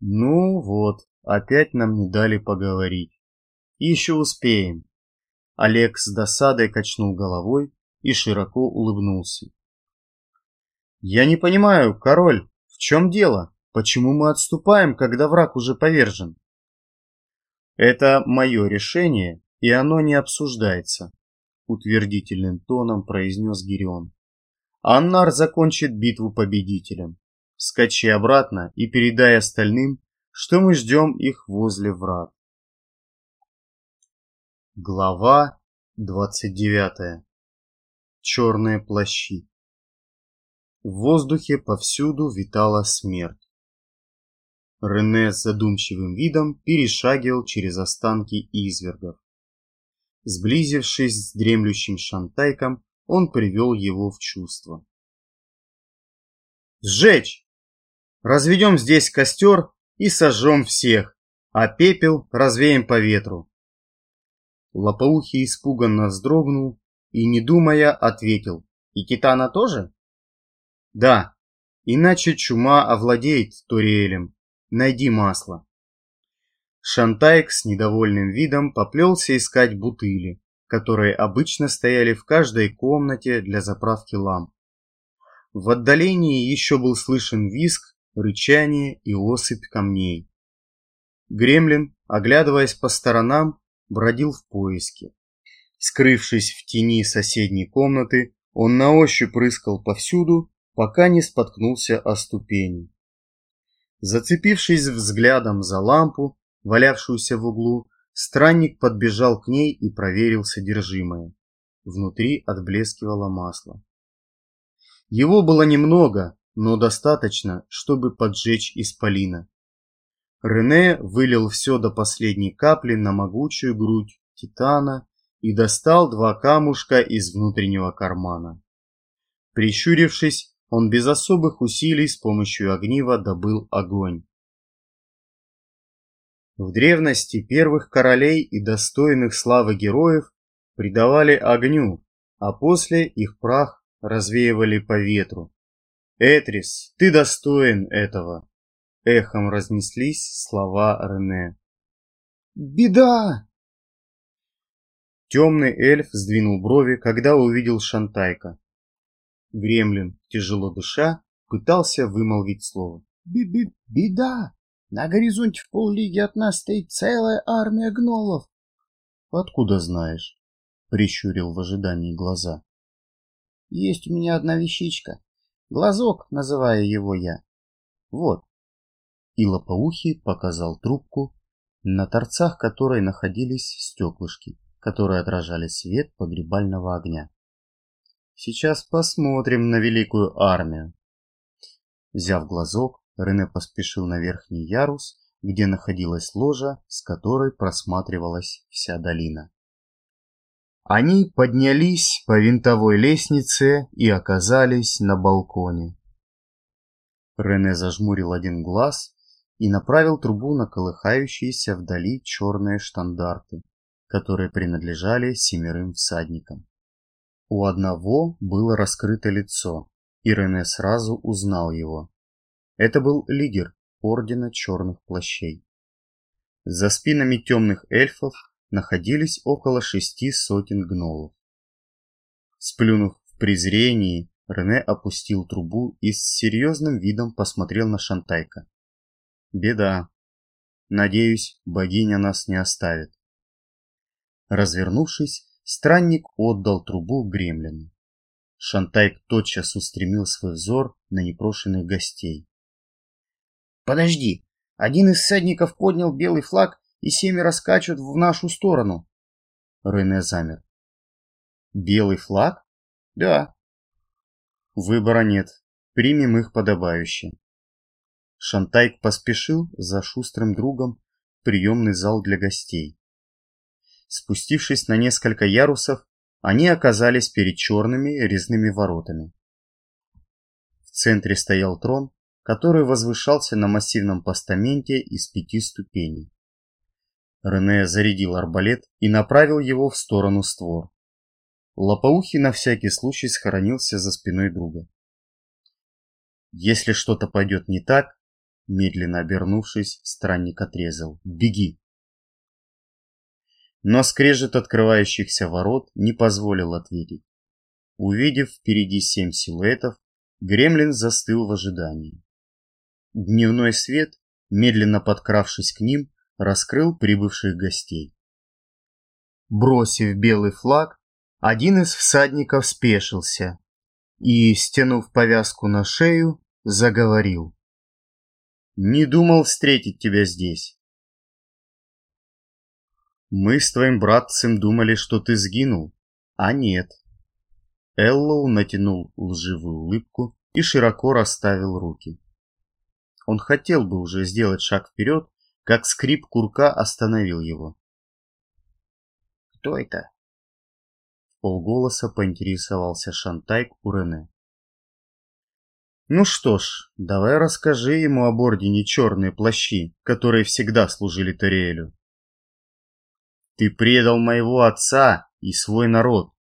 Speaker 1: Ну вот, опять нам не дали поговорить. Еще успеем. Олег с досадой качнул головой и широко улыбнулся. Я не понимаю, король, в чем дело? Почему мы отступаем, когда враг уже повержен? Это мое решение, и оно не обсуждается, утвердительным тоном произнес Гирион. Аннар закончит битву победителем. Скачи обратно и передай остальным, что мы ждем их возле врат. Глава 29. Черные плащи. В воздухе повсюду витала смерть. Рене с задумчивым видом перешагивал через останки извергов. Сблизившись с дремлющим шантайком, он привел его в чувство. «Сжечь! Разведем здесь костер и сожжем всех, а пепел развеем по ветру». Лопоухий испуганно вздрогнул и, не думая, ответил. «И Титана тоже?» «Да, иначе чума овладеет Ториэлем. Найди масло». Шантайк с недовольным видом поплелся искать бутыли, которые обычно стояли в каждой комнате для заправки ламп. В отдалении еще был слышен визг, рычание и осыпь камней. Гремлин, оглядываясь по сторонам, бродил в поиске. Скрывшись в тени соседней комнаты, он на ощупь рыскал повсюду, пока не споткнулся о ступени. Зацепившись взглядом за лампу, валявшуюся в углу, Странник подбежал к ней и проверил содержимое. Внутри отблескивало масло. Его было немного, но достаточно, чтобы поджечь исполина. Рене вылил все до последней капли на могучую грудь титана и достал два камушка из внутреннего кармана. Прищурившись, он без особых усилий с помощью огнива добыл огонь. В древности первых королей и достойных славы героев придавали огню, а после их прах развеивали по ветру. «Этрис, ты достоин этого!» Эхом разнеслись слова Рене. «Беда!» Темный эльф сдвинул брови, когда увидел Шантайка. Гремлин, тяжело дыша, пытался вымолвить слово. «Беда! На горизонте в поллиги от нас стоит целая армия гнолов. — Откуда знаешь? — прищурил в ожидании глаза. — Есть у меня одна вещичка. Глазок, называю его я. Вот. И лопоухий показал трубку, на торцах которой находились стеклышки, которые отражали свет погребального огня. Сейчас посмотрим на великую армию. Взяв глазок, Рене поспешил на верхний ярус, где находилась ложа, с которой просматривалась вся долина. Они поднялись по винтовой лестнице и оказались на балконе. Рене зажмурил один глаз и направил трубу на колыхающиеся вдали черные штандарты, которые принадлежали семерым всадникам. У одного было раскрыто лицо, и Рене сразу узнал его. Это был лидер Ордена Черных Плащей. За спинами темных эльфов находились около шести сотен гнолов. Сплюнув в презрении, Рене опустил трубу и с серьезным видом посмотрел на Шантайка. «Беда. Надеюсь, богиня нас не оставит». Развернувшись, странник отдал трубу гремлину. Шантайк тотчас устремил свой взор на непрошенных гостей. Подожди, один из всадников поднял белый флаг, и семеро скачут в нашу сторону. Рене замер. Белый флаг? Да. Выбора нет. Примем их подобающе. Шантайк поспешил за шустрым другом в приемный зал для гостей. Спустившись на несколько ярусов, они оказались перед черными резными воротами. В центре стоял трон, который возвышался на массивном постаменте из пяти ступеней. Рене зарядил арбалет и направил его в сторону створ. Лопоухий на всякий случай схоронился за спиной друга. Если что-то пойдет не так, медленно обернувшись, странник отрезал. Беги! Но скрежет открывающихся ворот не позволил ответить. Увидев впереди семь силуэтов, Гремлин застыл в ожидании. Дневной свет, медленно подкравшись к ним, раскрыл прибывших гостей. Бросив белый флаг, один из всадников спешился и, стянув повязку на шею, заговорил. «Не думал встретить тебя здесь. Мы с твоим братцем думали, что ты сгинул, а нет». Эллоу натянул лживую улыбку и широко расставил руки. Он хотел бы уже сделать шаг вперед, как скрип курка остановил его. «Кто это?» В полголоса поинтересовался Шантайк у Рене. «Ну что ж, давай расскажи ему об ордене Черные Плащи, которые всегда служили Ториэлю. Ты предал моего отца и свой народ.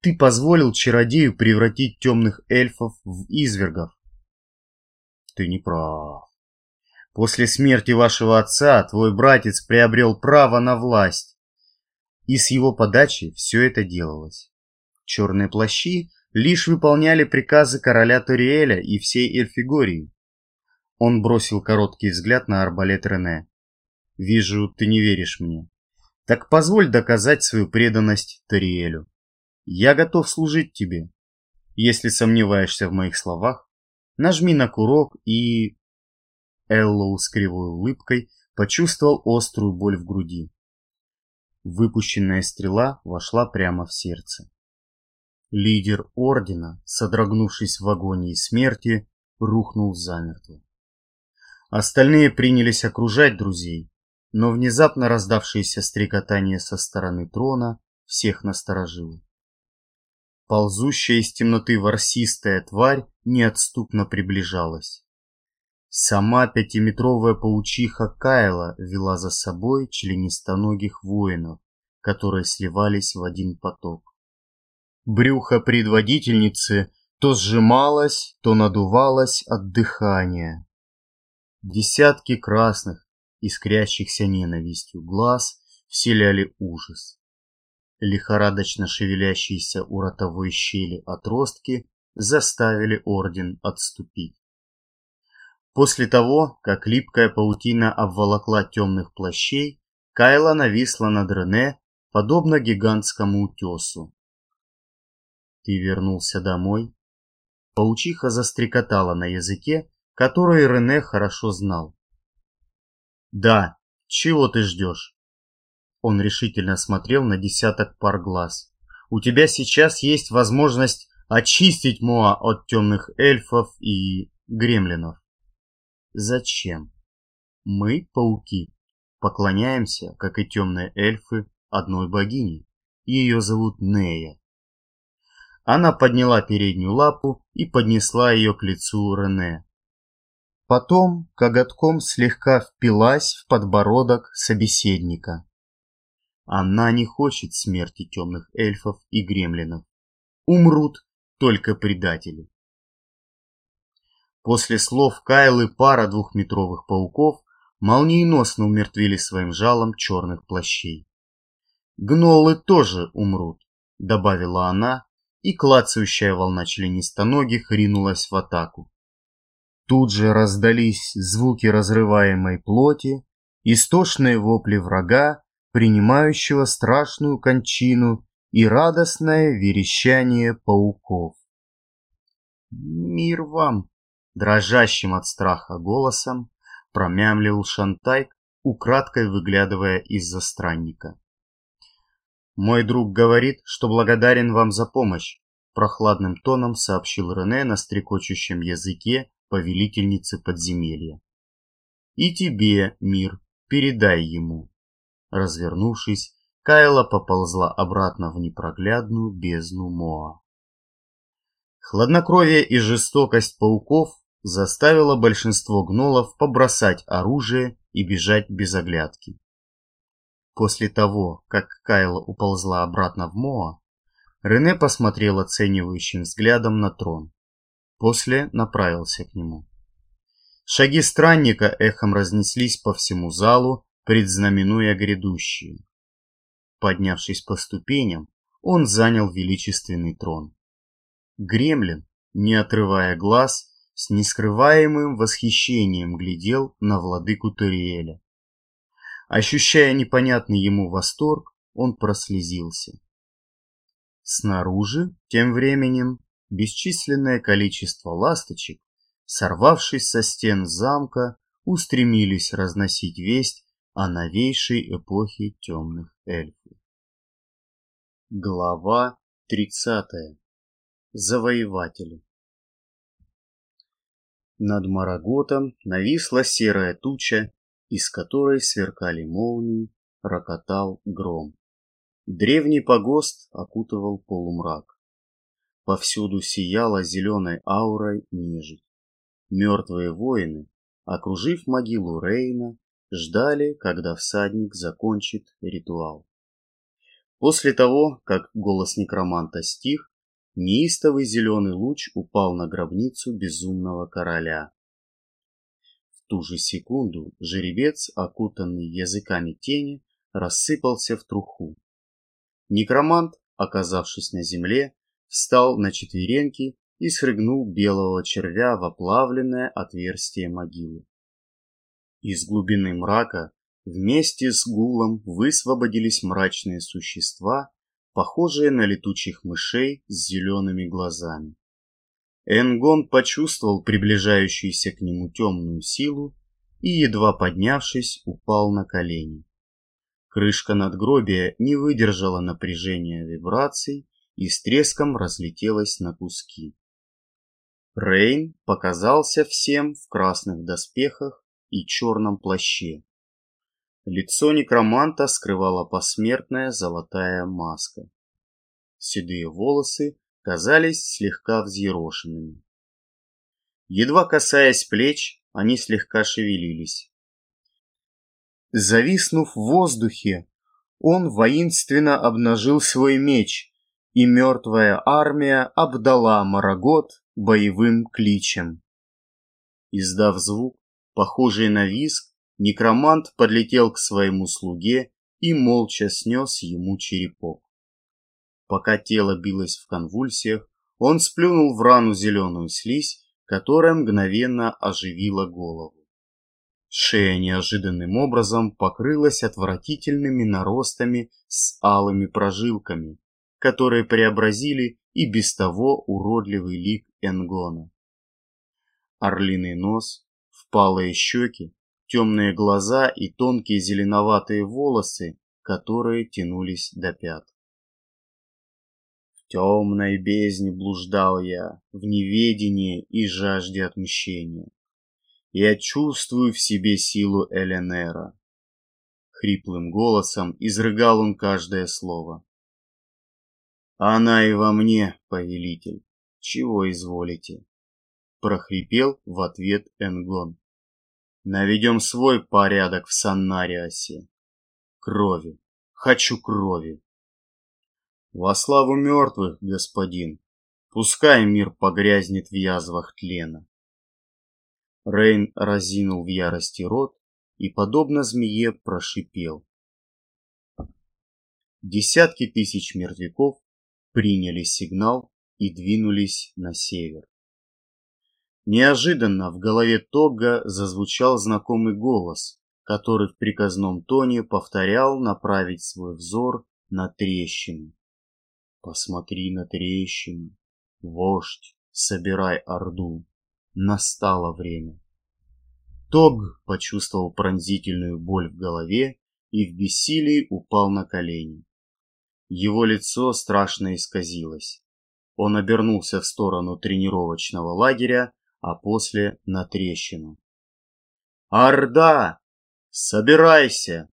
Speaker 1: Ты позволил чародею превратить темных эльфов в извергов. Ты не прав. После смерти вашего отца твой братец приобрел право на власть. И с его подачи все это делалось. Черные плащи лишь выполняли приказы короля Ториэля и всей Эльфигории. Он бросил короткий взгляд на арбалет Рене. «Вижу, ты не веришь мне. Так позволь доказать свою преданность Ториэлю. Я готов служить тебе. Если сомневаешься в моих словах, нажми на курок и Эллоу с кривой улыбкой почувствовал острую боль в груди. Выпущенная стрела вошла прямо в сердце. Лидер ордена, содрогнувшись в агонии смерти, рухнул замертво. Остальные принялись окружать друзей, но внезапно раздавшееся стрекотание со стороны трона всех насторожило. Ползущая из темноты ворсистая тварь неотступно приближалась. Сама пятиметровая паучиха Кайла вела за собой членистоногих воинов, которые сливались в один поток. Брюхо предводительницы то сжималось, то надувалось от дыхания. Десятки красных, искрящихся ненавистью глаз вселяли ужас. Лихорадочно шевелящиеся у ротовой щели отростки заставили орден отступить. После того, как липкая паутина обволокла темных плащей, Кайла нависла над Рене, подобно гигантскому утесу. «Ты вернулся домой?» Паучиха застрекотала на языке, который Рене хорошо знал. «Да, чего ты ждешь?» Он решительно смотрел на десяток пар глаз. «У тебя сейчас есть возможность очистить Моа от темных эльфов и гремлинов. Зачем? Мы, пауки, поклоняемся, как и темные эльфы, одной богине. Ее зовут Нея. Она подняла переднюю лапу и поднесла ее к лицу Рене. Потом коготком слегка впилась в подбородок собеседника. Она не хочет смерти темных эльфов и гремлинов. Умрут только предатели. После слов Кайлы пара двухметровых пауков молниеносно умертвили своим жалом черных плащей. «Гнолы тоже умрут», — добавила она, и клацающая волна членистоногих ринулась в атаку. Тут же раздались звуки разрываемой плоти, истошные вопли врага, принимающего страшную кончину, и радостное верещание пауков. «Мир вам!» Дрожащим от страха голосом промямлил Шантайк, украдкой выглядывая из-за странника. «Мой друг говорит, что благодарен вам за помощь», прохладным тоном сообщил Рене на стрекочущем языке повелительницы подземелья. «И тебе, мир, передай ему». Развернувшись, Кайла поползла обратно в непроглядную бездну Моа. Хладнокровие и жестокость пауков заставило большинство гнолов побросать оружие и бежать без оглядки. После того, как Кайла уползла обратно в Моа, Рене посмотрел оценивающим взглядом на трон. После направился к нему. Шаги странника эхом разнеслись по всему залу, предзнаменуя грядущие. Поднявшись по ступеням, он занял величественный трон. Гремлин, не отрывая глаз, с нескрываемым восхищением глядел на владыку Туриэля. Ощущая непонятный ему восторг, он прослезился. Снаружи, тем временем, бесчисленное количество ласточек, сорвавшись со стен замка, устремились разносить весть о новейшей эпохе темных эльфов. Глава 30. Завоеватели Над Мараготом нависла серая туча, из которой сверкали молнии, рокотал гром. Древний погост окутывал полумрак. Повсюду сияла зеленой аурой нежить. Мертвые воины, окружив могилу Рейна, ждали, когда всадник закончит ритуал. После того, как голос некроманта стих, неистовый зеленый луч упал на гробницу безумного короля. В ту же секунду жеребец, окутанный языками тени, рассыпался в труху. Некромант, оказавшись на земле, встал на четвереньки и срыгнул белого червя в оплавленное отверстие могилы. Из глубины мрака вместе с гулом высвободились мрачные существа, похожие на летучих мышей с зелеными глазами. Энгон почувствовал приближающуюся к нему темную силу и, едва поднявшись, упал на колени. Крышка надгробия не выдержала напряжения вибраций и с треском разлетелась на куски. Рейн показался всем в красных доспехах и черном плаще. Лицо некроманта скрывала посмертная золотая маска. Седые волосы казались слегка взъерошенными. Едва касаясь плеч, они слегка шевелились. Зависнув в воздухе, он воинственно обнажил свой меч, и мертвая армия обдала Марагот боевым кличем. Издав звук, похожий на визг, некромант подлетел к своему слуге и молча снес ему черепок. Пока тело билось в конвульсиях, он сплюнул в рану зеленую слизь, которая мгновенно оживила голову. Шея неожиданным образом покрылась отвратительными наростами с алыми прожилками, которые преобразили и без того уродливый лик Энгона. Орлиный нос, впалые щеки, темные глаза и тонкие зеленоватые волосы, которые тянулись до пят. В темной бездне блуждал я, в неведении и жажде отмщения. Я чувствую в себе силу Эленера. Хриплым голосом изрыгал он каждое слово. Она и во мне, повелитель. Чего изволите? Прохрипел в ответ Энгон. Наведем свой порядок в Саннариасе. Крови. Хочу крови. Во славу мертвых, господин. Пускай мир погрязнет в язвах тлена. Рейн разинул в ярости рот и, подобно змее, прошипел. Десятки тысяч мертвяков приняли сигнал и двинулись на север. Неожиданно в голове Тогга зазвучал знакомый голос, который в приказном тоне повторял направить свой взор на трещину. «Посмотри на трещину, вождь, собирай орду, настало время». Тог почувствовал пронзительную боль в голове и в бессилии упал на колени. Его лицо страшно исказилось. Он обернулся в сторону тренировочного лагеря, а после на трещину. «Орда! Собирайся!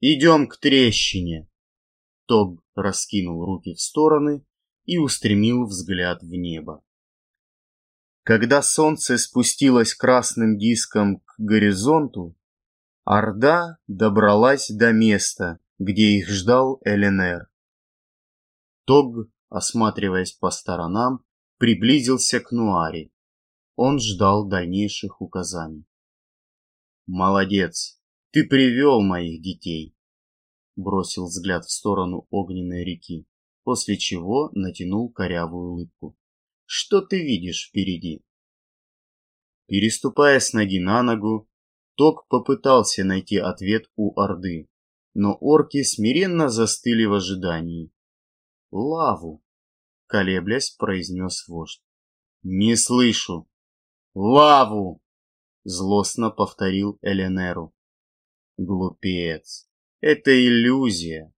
Speaker 1: Идем к трещине!» Тог раскинул руки в стороны и устремил взгляд в небо. Когда солнце спустилось красным диском к горизонту, Орда добралась до места, где их ждал Эленер. Тог, осматриваясь по сторонам, приблизился к Нуаре. Он ждал дальнейших указаний. «Молодец, ты привел моих детей!» Бросил взгляд в сторону огненной реки, после чего натянул корявую улыбку. «Что ты видишь впереди?» Переступая с ноги на ногу, Ток попытался найти ответ у Орды, но орки смиренно застыли в ожидании. «Лаву!» — колеблясь, произнес вождь. «Не слышу!» «Лаву!» — злостно повторил Эленеру. «Глупец! Это иллюзия!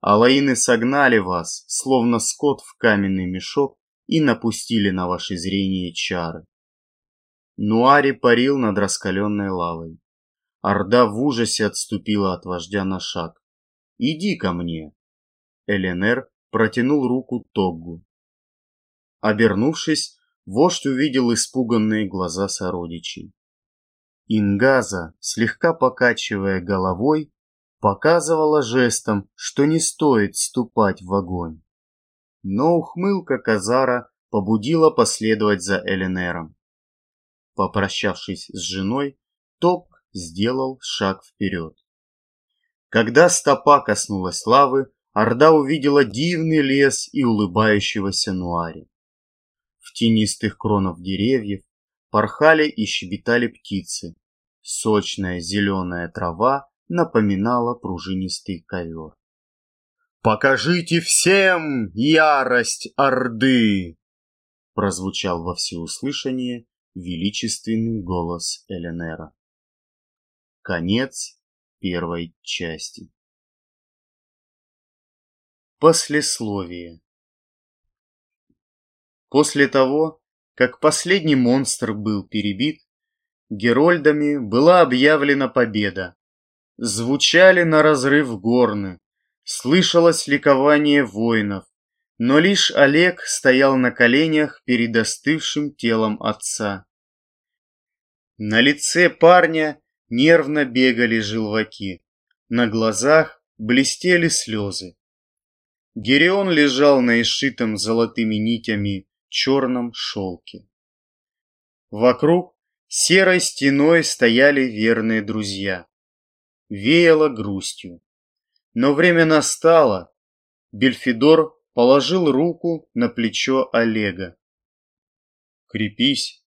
Speaker 1: Алаины согнали вас, словно скот в каменный мешок, и напустили на ваше зрение чары. Нуари парил над раскаленной лавой. Орда в ужасе отступила от вождя на шаг. «Иди ко мне!» Эленер протянул руку Тоггу. Обернувшись, вождь увидел испуганные глаза сородичей. Ингаза, слегка покачивая головой, показывала жестом, что не стоит ступать в огонь. Но ухмылка Казара побудила последовать за Эленером. Попрощавшись с женой, Топ сделал шаг вперед. Когда стопа коснулась лавы, Орда увидела дивный лес и улыбающегося Нуари. Тенистых кронах деревьев порхали и щебетали птицы. Сочная зеленая трава напоминала пружинистый ковер. «Покажите всем ярость Орды!» прозвучал во всеуслышание величественный голос Эленера. Конец первой части. Послесловие После того, как последний монстр был перебит, Герольдами была объявлена победа. Звучали на разрыв горны, слышалось ликование воинов, но лишь Олег стоял на коленях перед остывшим телом отца. На лице парня нервно бегали желваки, на глазах блестели слезы. Герион лежал на изшитом золотыми нитями черном шелке. Вокруг серой стеной стояли верные друзья. Веяло грустью. Но время настало. Бельфидор положил руку на плечо Олега. «Крепись,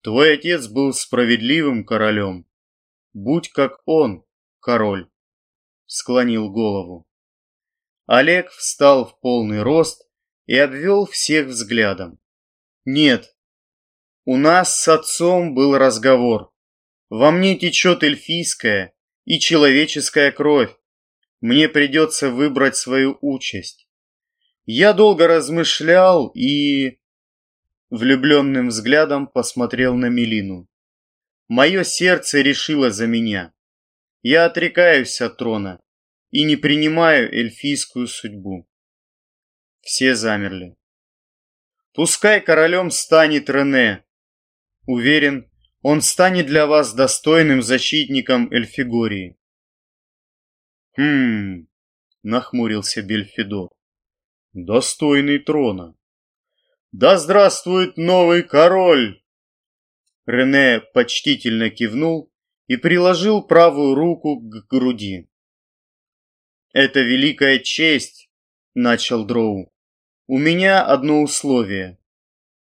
Speaker 1: твой отец был справедливым королем. Будь как он, король», — склонил голову. Олег встал в полный рост и обвел всех взглядом. «Нет, у нас с отцом был разговор. Во мне течет эльфийская и человеческая кровь. Мне придется выбрать свою участь. Я долго размышлял и... Влюбленным взглядом посмотрел на Мелину. Мое сердце решило за меня. Я отрекаюсь от трона и не принимаю эльфийскую судьбу. Все замерли. Пускай королем станет Рене. Уверен, он станет для вас достойным защитником Эльфигории. Хм, нахмурился Бельфидор достойный трона. Да здравствует новый король! Рене почтительно кивнул и приложил правую руку к груди. «Это великая честь», — начал Дроу. «У меня одно условие.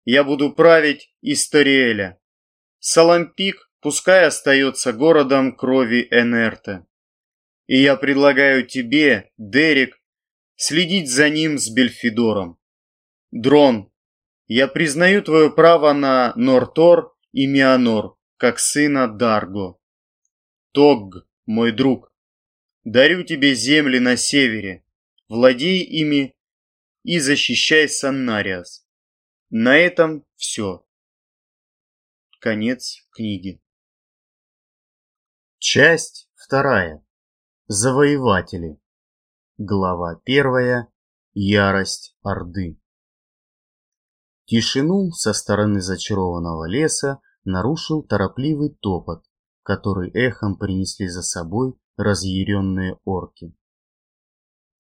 Speaker 1: Я буду править Историэля. Салампик пускай остается городом крови Энерта. И я предлагаю тебе, Дерек, следить за ним с Бельфидором. Дрон, я признаю твое право на Нортор и Мианор, как сына Дарго. Тог, мой друг, дарю тебе земли на севере, владей ими и защищай Саннариас. На этом все. Конец книги.
Speaker 2: Часть вторая. Завоеватели. Глава первая. Ярость Орды. Тишину со стороны зачарованного леса нарушил торопливый топот, который эхом принесли за собой разъяренные орки.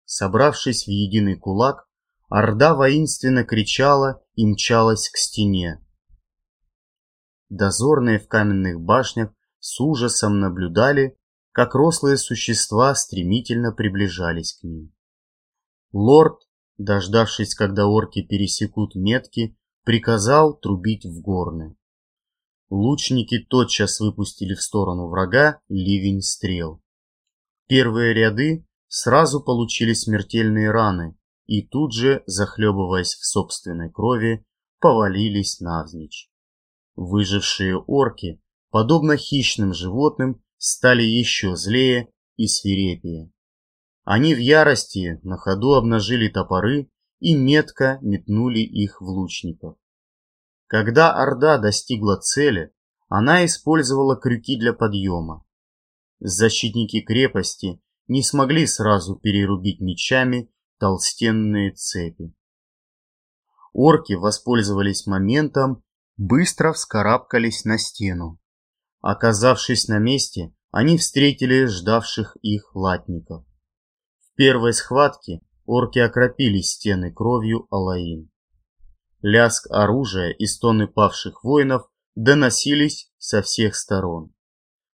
Speaker 2: Собравшись в единый кулак, Орда воинственно кричала и мчалась к стене. Дозорные в каменных башнях с ужасом наблюдали, как рослые существа стремительно приближались к ним. Лорд, дождавшись, когда орки пересекут метки, приказал трубить в горны. Лучники тотчас выпустили в сторону врага ливень стрел. Первые ряды сразу получили смертельные раны и тут же, захлебываясь в собственной крови, повалились навзничь. Выжившие орки, подобно хищным животным, стали еще злее и свирепее. Они в ярости на ходу обнажили топоры и метко метнули их в лучников. Когда Орда достигла цели, она использовала крюки для подъема. Защитники крепости не смогли сразу перерубить мечами толстенные цепи. Орки воспользовались моментом, быстро вскарабкались на стену. Оказавшись на месте, они встретили ждавших их латников. В первой схватке орки окропили стены кровью Алаин. Лязг оружия и стоны павших воинов доносились со всех сторон.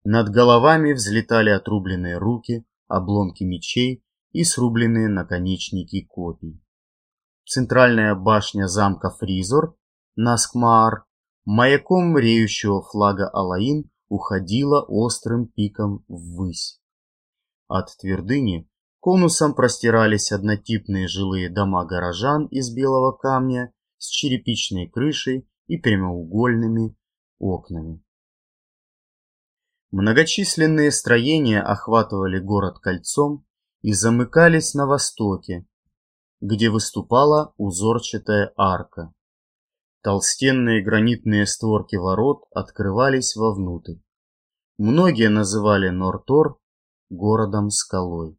Speaker 2: Над головами взлетали отрубленные руки, обломки мечей и срубленные наконечники копий. Центральная башня замка Фризор, Наскмаар, маяком реющего флага Алаин уходила острым пиком ввысь. От твердыни конусом простирались однотипные жилые дома горожан из белого камня с черепичной крышей и прямоугольными окнами. Многочисленные строения охватывали город кольцом и замыкались на востоке, где выступала узорчатая арка. Толстенные гранитные створки ворот открывались вовнутрь. Многие называли Нортор городом-скалой.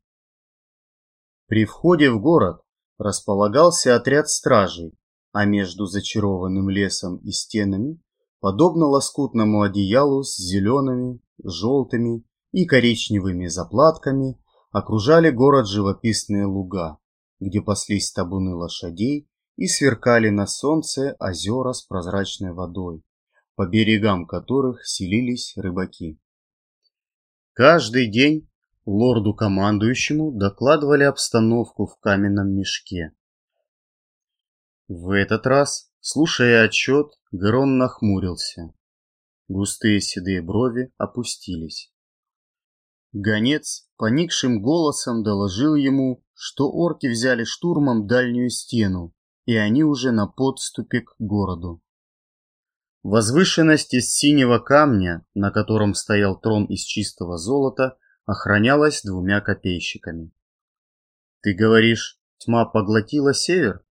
Speaker 2: При входе в город располагался отряд стражей, а между зачарованным лесом и стенами, подобно лоскутному одеялу с зелеными, желтыми и коричневыми заплатками, окружали город живописные луга, где паслись табуны лошадей и сверкали на солнце озера с прозрачной водой, по берегам которых селились рыбаки. Каждый день лорду-командующему докладывали обстановку в каменном мешке. В этот раз, слушая отчет, Герон нахмурился. Густые седые брови опустились. Гонец поникшим голосом доложил ему, что орки взяли штурмом дальнюю стену, и они уже на подступе к городу. Возвышенность из синего камня, на котором стоял трон из чистого золота, охранялась двумя копейщиками. «Ты говоришь, тьма поглотила север?»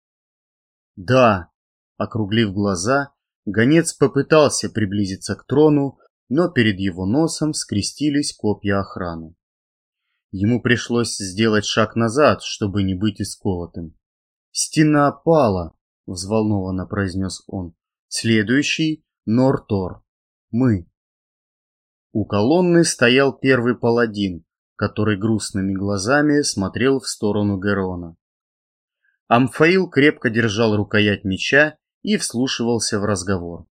Speaker 2: «Да», — округлив глаза, гонец попытался приблизиться к трону, но перед его носом скрестились копья охраны. Ему пришлось сделать шаг назад, чтобы не быть исколотым. «Стена пала!» — взволнованно произнес он. «Следующий — Нортор. Мы». У колонны стоял первый паладин, который грустными глазами смотрел в сторону Герона. Амфаил крепко держал рукоять меча и вслушивался в разговор.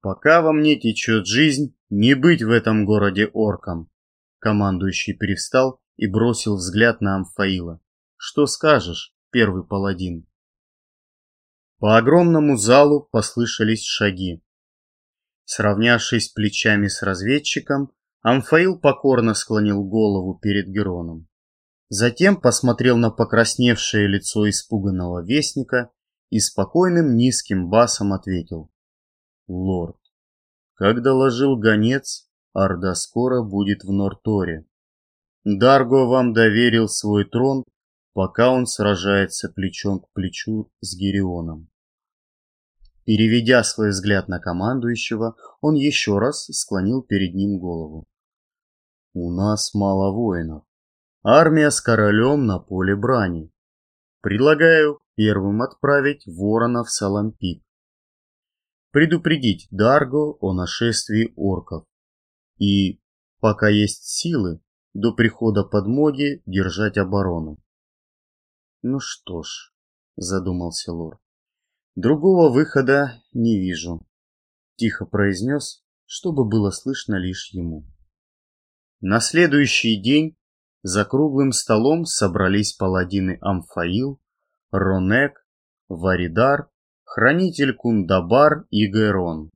Speaker 2: «Пока во мне течет жизнь, не быть в этом городе орком!» Командующий привстал и бросил взгляд на Амфаила. «Что скажешь?» первый паладин. По огромному залу послышались шаги. Сравнявшись плечами с разведчиком, Амфаил покорно склонил голову перед Героном. Затем посмотрел на покрасневшее лицо испуганного вестника и спокойным низким басом ответил. «Лорд, как доложил гонец, Орда скоро будет в Норторе. Дарго вам доверил свой трон
Speaker 1: пока он сражается плечом к плечу с Герионом. Переведя свой взгляд на командующего, он еще раз склонил перед ним голову. «У нас мало воинов. Армия с королем на поле брани. Предлагаю первым отправить ворона в Салампик. Предупредить Дарго о нашествии орков. И, пока есть силы, до прихода подмоги держать оборону. Ну что ж, задумался лорд. Другого выхода не вижу. Тихо произнес, чтобы было слышно лишь ему. На следующий день за круглым столом собрались паладины Амфаил, Ронек, Варидар, хранитель Кундабар и Герон.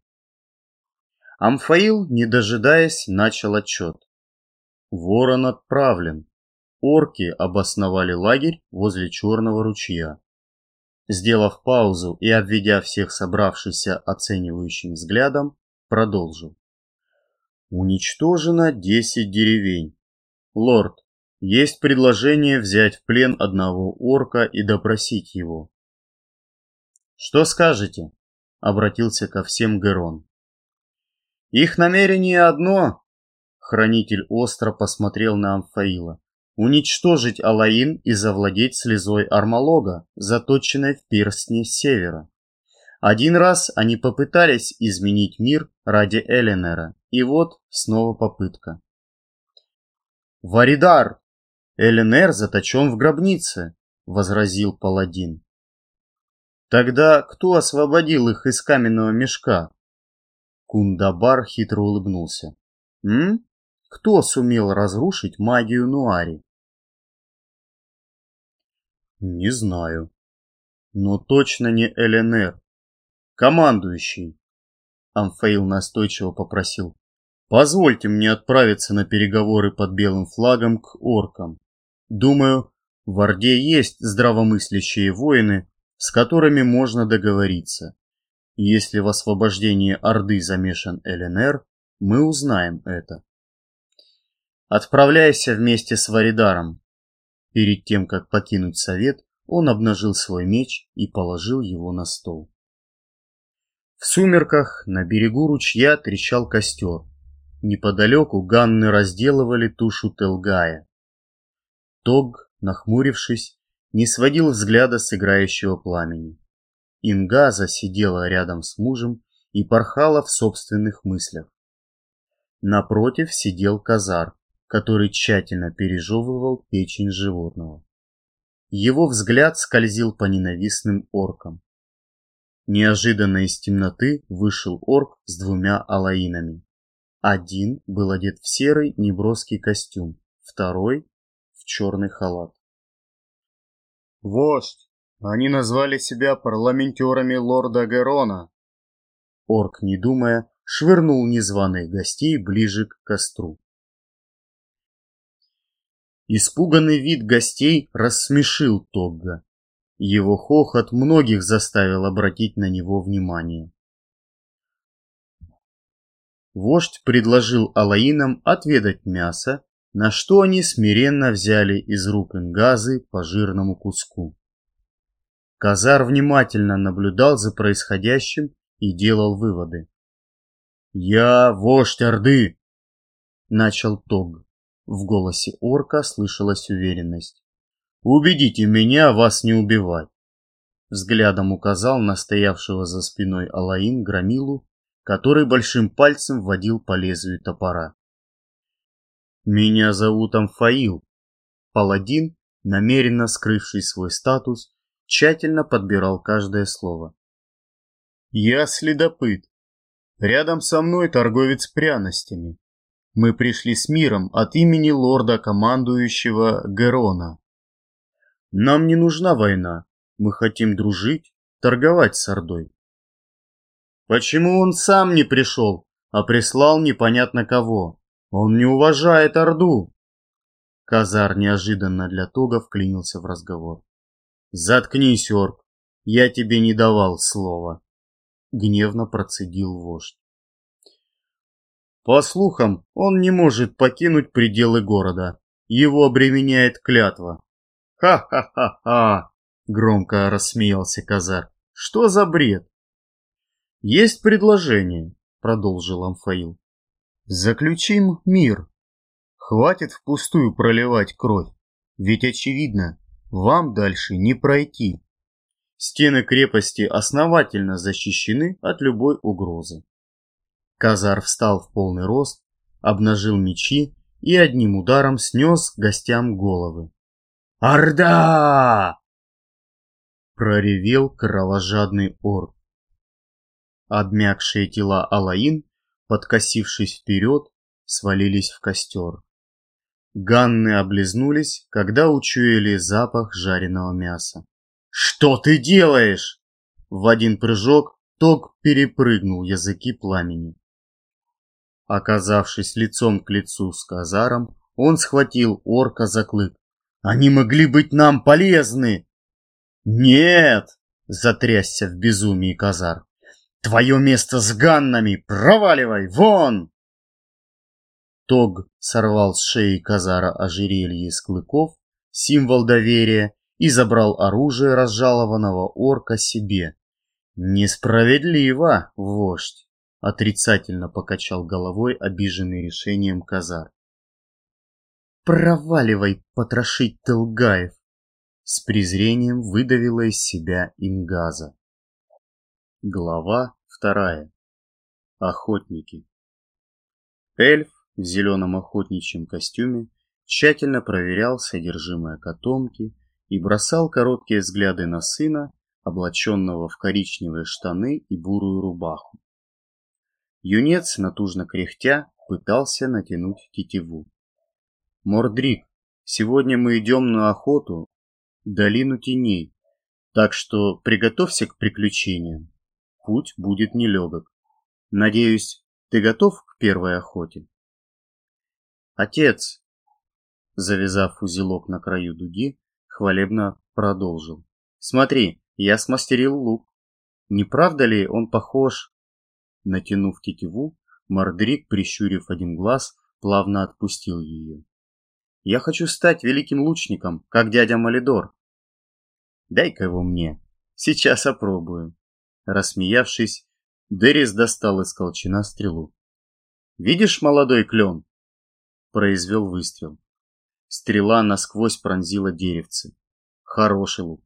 Speaker 1: Амфаил, не дожидаясь, начал отчет. Ворон отправлен. Орки обосновали лагерь возле Черного ручья. Сделав паузу и обведя всех собравшихся оценивающим взглядом, продолжил. Уничтожено 10 деревень. Лорд, есть предложение взять в плен одного орка и допросить его. Что скажете? Обратился ко всем Герон. Их намерение одно. Хранитель остро посмотрел на Амфаила уничтожить Алаин и завладеть слезой Армалога, заточенной в перстне севера. Один раз они попытались изменить мир ради Эленера, и вот снова попытка. «Варидар! Эленер заточен в гробнице!» — возразил паладин. «Тогда кто освободил их из каменного мешка?» Кундабар хитро улыбнулся. «М? Кто сумел разрушить магию Нуари? Не знаю. Но точно не ЛНР. Командующий. Амфейл настойчиво попросил. Позвольте мне отправиться на переговоры под белым флагом к оркам. Думаю, в Орде есть здравомыслящие воины, с которыми можно договориться. Если в освобождении Орды замешан ЛНР, мы узнаем это. Отправляйся вместе с Варидаром. Перед тем, как покинуть совет, он обнажил свой меч и положил его на стол. В сумерках на берегу ручья трещал костер. Неподалеку ганны разделывали тушу Телгая. Тог, нахмурившись, не сводил взгляда с играющего пламени. Ингаза сидела рядом с мужем и порхала в собственных мыслях. Напротив сидел Казар, который тщательно пережевывал печень животного. Его взгляд скользил по ненавистным оркам. Неожиданно из темноты вышел орк с двумя алаинами. Один был одет в серый неброский костюм, второй — в черный халат. «Вождь! Они назвали себя парламентерами лорда Герона!» Орк, не думая, швырнул незваных гостей ближе к костру. Испуганный вид гостей рассмешил Тогга. Его хохот многих заставил обратить на него внимание. Вождь предложил Алаинам отведать мясо, на что они смиренно взяли из рук Ингазы по жирному куску. Казар внимательно наблюдал за происходящим и делал выводы. «Я вождь Орды!» — начал Тог. В голосе орка слышалась уверенность. «Убедите меня вас не убивать!» Взглядом указал на стоявшего за спиной Алаин Громилу, который большим пальцем водил по лезвию топора. «Меня зовут Амфаил». Паладин, намеренно скрывший свой статус, тщательно подбирал каждое слово. «Я следопыт. Рядом со мной торговец пряностями. Мы пришли с миром от имени лорда-командующего Герона. Нам не нужна война. Мы хотим дружить, торговать с Ордой. Почему он сам не пришел, а прислал непонятно кого? Он не уважает Орду. Казар неожиданно для Тога вклинился в разговор. Заткнись, орк, я тебе не давал слова. Гневно процедил вождь. По слухам, он не может покинуть пределы города. Его обременяет клятва. «Ха-ха-ха-ха!» — громко рассмеялся Казар. «Что за бред?» «Есть предложение», — продолжил Амфаил. «Заключим мир. Хватит впустую проливать кровь, ведь очевидно, вам дальше не пройти. Стены крепости основательно защищены от любой угрозы. Казар встал в полный рост, обнажил мечи и одним ударом снес гостям головы. «Орда!» Проревел кровожадный орк. Обмякшие тела Алаин, подкосившись вперед, свалились в костер. Ганны облизнулись, когда учуяли запах жареного мяса. «Что ты делаешь?» В один прыжок Тог перепрыгнул языки пламени. Оказавшись лицом к лицу с Казаром, он схватил орка за клык. «Они могли быть нам полезны!» «Нет!» — затрясся в безумии Казар. «Твое место с ганнами! Проваливай! Вон!» Тог сорвал с шеи Казара ожерелье из клыков, символ доверия, и забрал оружие разжалованного орка себе. «Несправедливо, вождь!» — отрицательно покачал головой, обиженный решением Казар. «Проваливай, потрошить Телгаев!» С презрением выдавила из себя Ингаза. Глава вторая. Охотники. Эльф в зеленом охотничьем костюме тщательно проверял содержимое котомки и бросал короткие взгляды на сына, облаченного в коричневые штаны и бурую рубаху. Юнец, натужно кряхтя, пытался натянуть тетиву. «Мордрик, сегодня мы идем на охоту в долину теней, так что приготовься к приключениям. Путь будет нелегок. Надеюсь, ты готов к первой охоте?» «Отец!» Завязав узелок на краю дуги, хвалебно продолжил. «Смотри, я смастерил лук. Не правда ли он похож?» Натянув тетиву, Мордрик, прищурив один глаз, плавно отпустил ее. «Я хочу стать великим лучником, как дядя Малидор». «Дай-ка его мне, сейчас опробую». Рассмеявшись, Дерис достал из колчана стрелу. «Видишь молодой клен?» произвел выстрел. Стрела насквозь пронзила деревце. Хороший лук.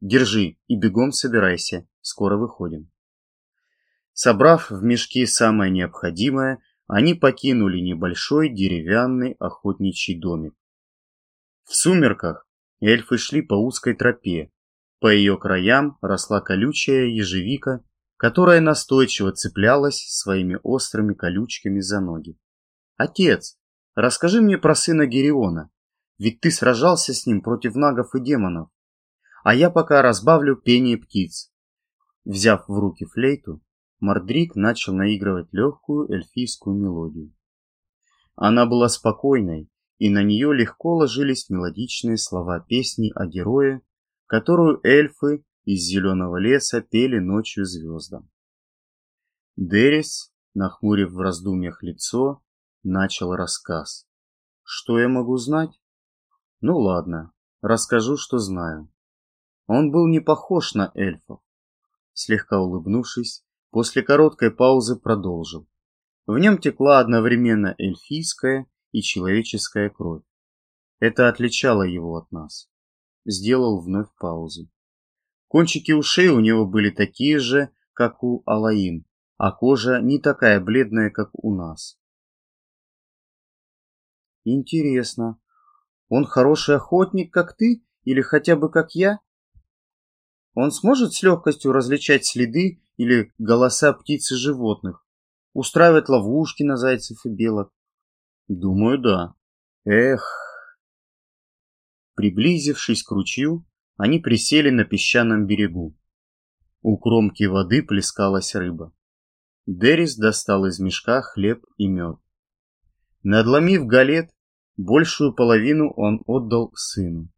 Speaker 1: Держи и бегом собирайся, скоро выходим. Собрав в мешки самое необходимое, они покинули небольшой деревянный охотничий домик. В сумерках эльфы шли по узкой тропе. По ее краям росла колючая ежевика, которая настойчиво цеплялась своими острыми колючками за ноги. «Отец, Расскажи мне про сына Гериона, ведь ты сражался с ним против нагов и демонов. А я пока разбавлю пение птиц. Взяв в руки флейту, Мордрик начал наигрывать легкую эльфийскую мелодию. Она была спокойной, и на нее легко ложились мелодичные слова песни о герое, которую эльфы из зеленого леса пели ночью звездам. Дерис, нахмурив в раздумьях лицо, начал рассказ. Что я могу знать? Ну ладно, расскажу, что знаю. Он был не похож на эльфов. Слегка улыбнувшись, после короткой паузы продолжил. В нем текла одновременно эльфийская и человеческая кровь. Это отличало его от нас. Сделал вновь паузу. Кончики ушей у него были такие же, как у Алаин, а кожа не такая бледная, как у нас. Интересно, он хороший охотник, как ты, или хотя бы как я? Он сможет с легкостью различать следы или голоса птиц и животных, устраивать ловушки на зайцев и белок? Думаю, да. Эх. Приблизившись к ручью, они присели на песчаном берегу. У кромки воды плескалась рыба. Дерис достал из мешка хлеб и мед. Надломив галет, Большую половину он отдал сыну.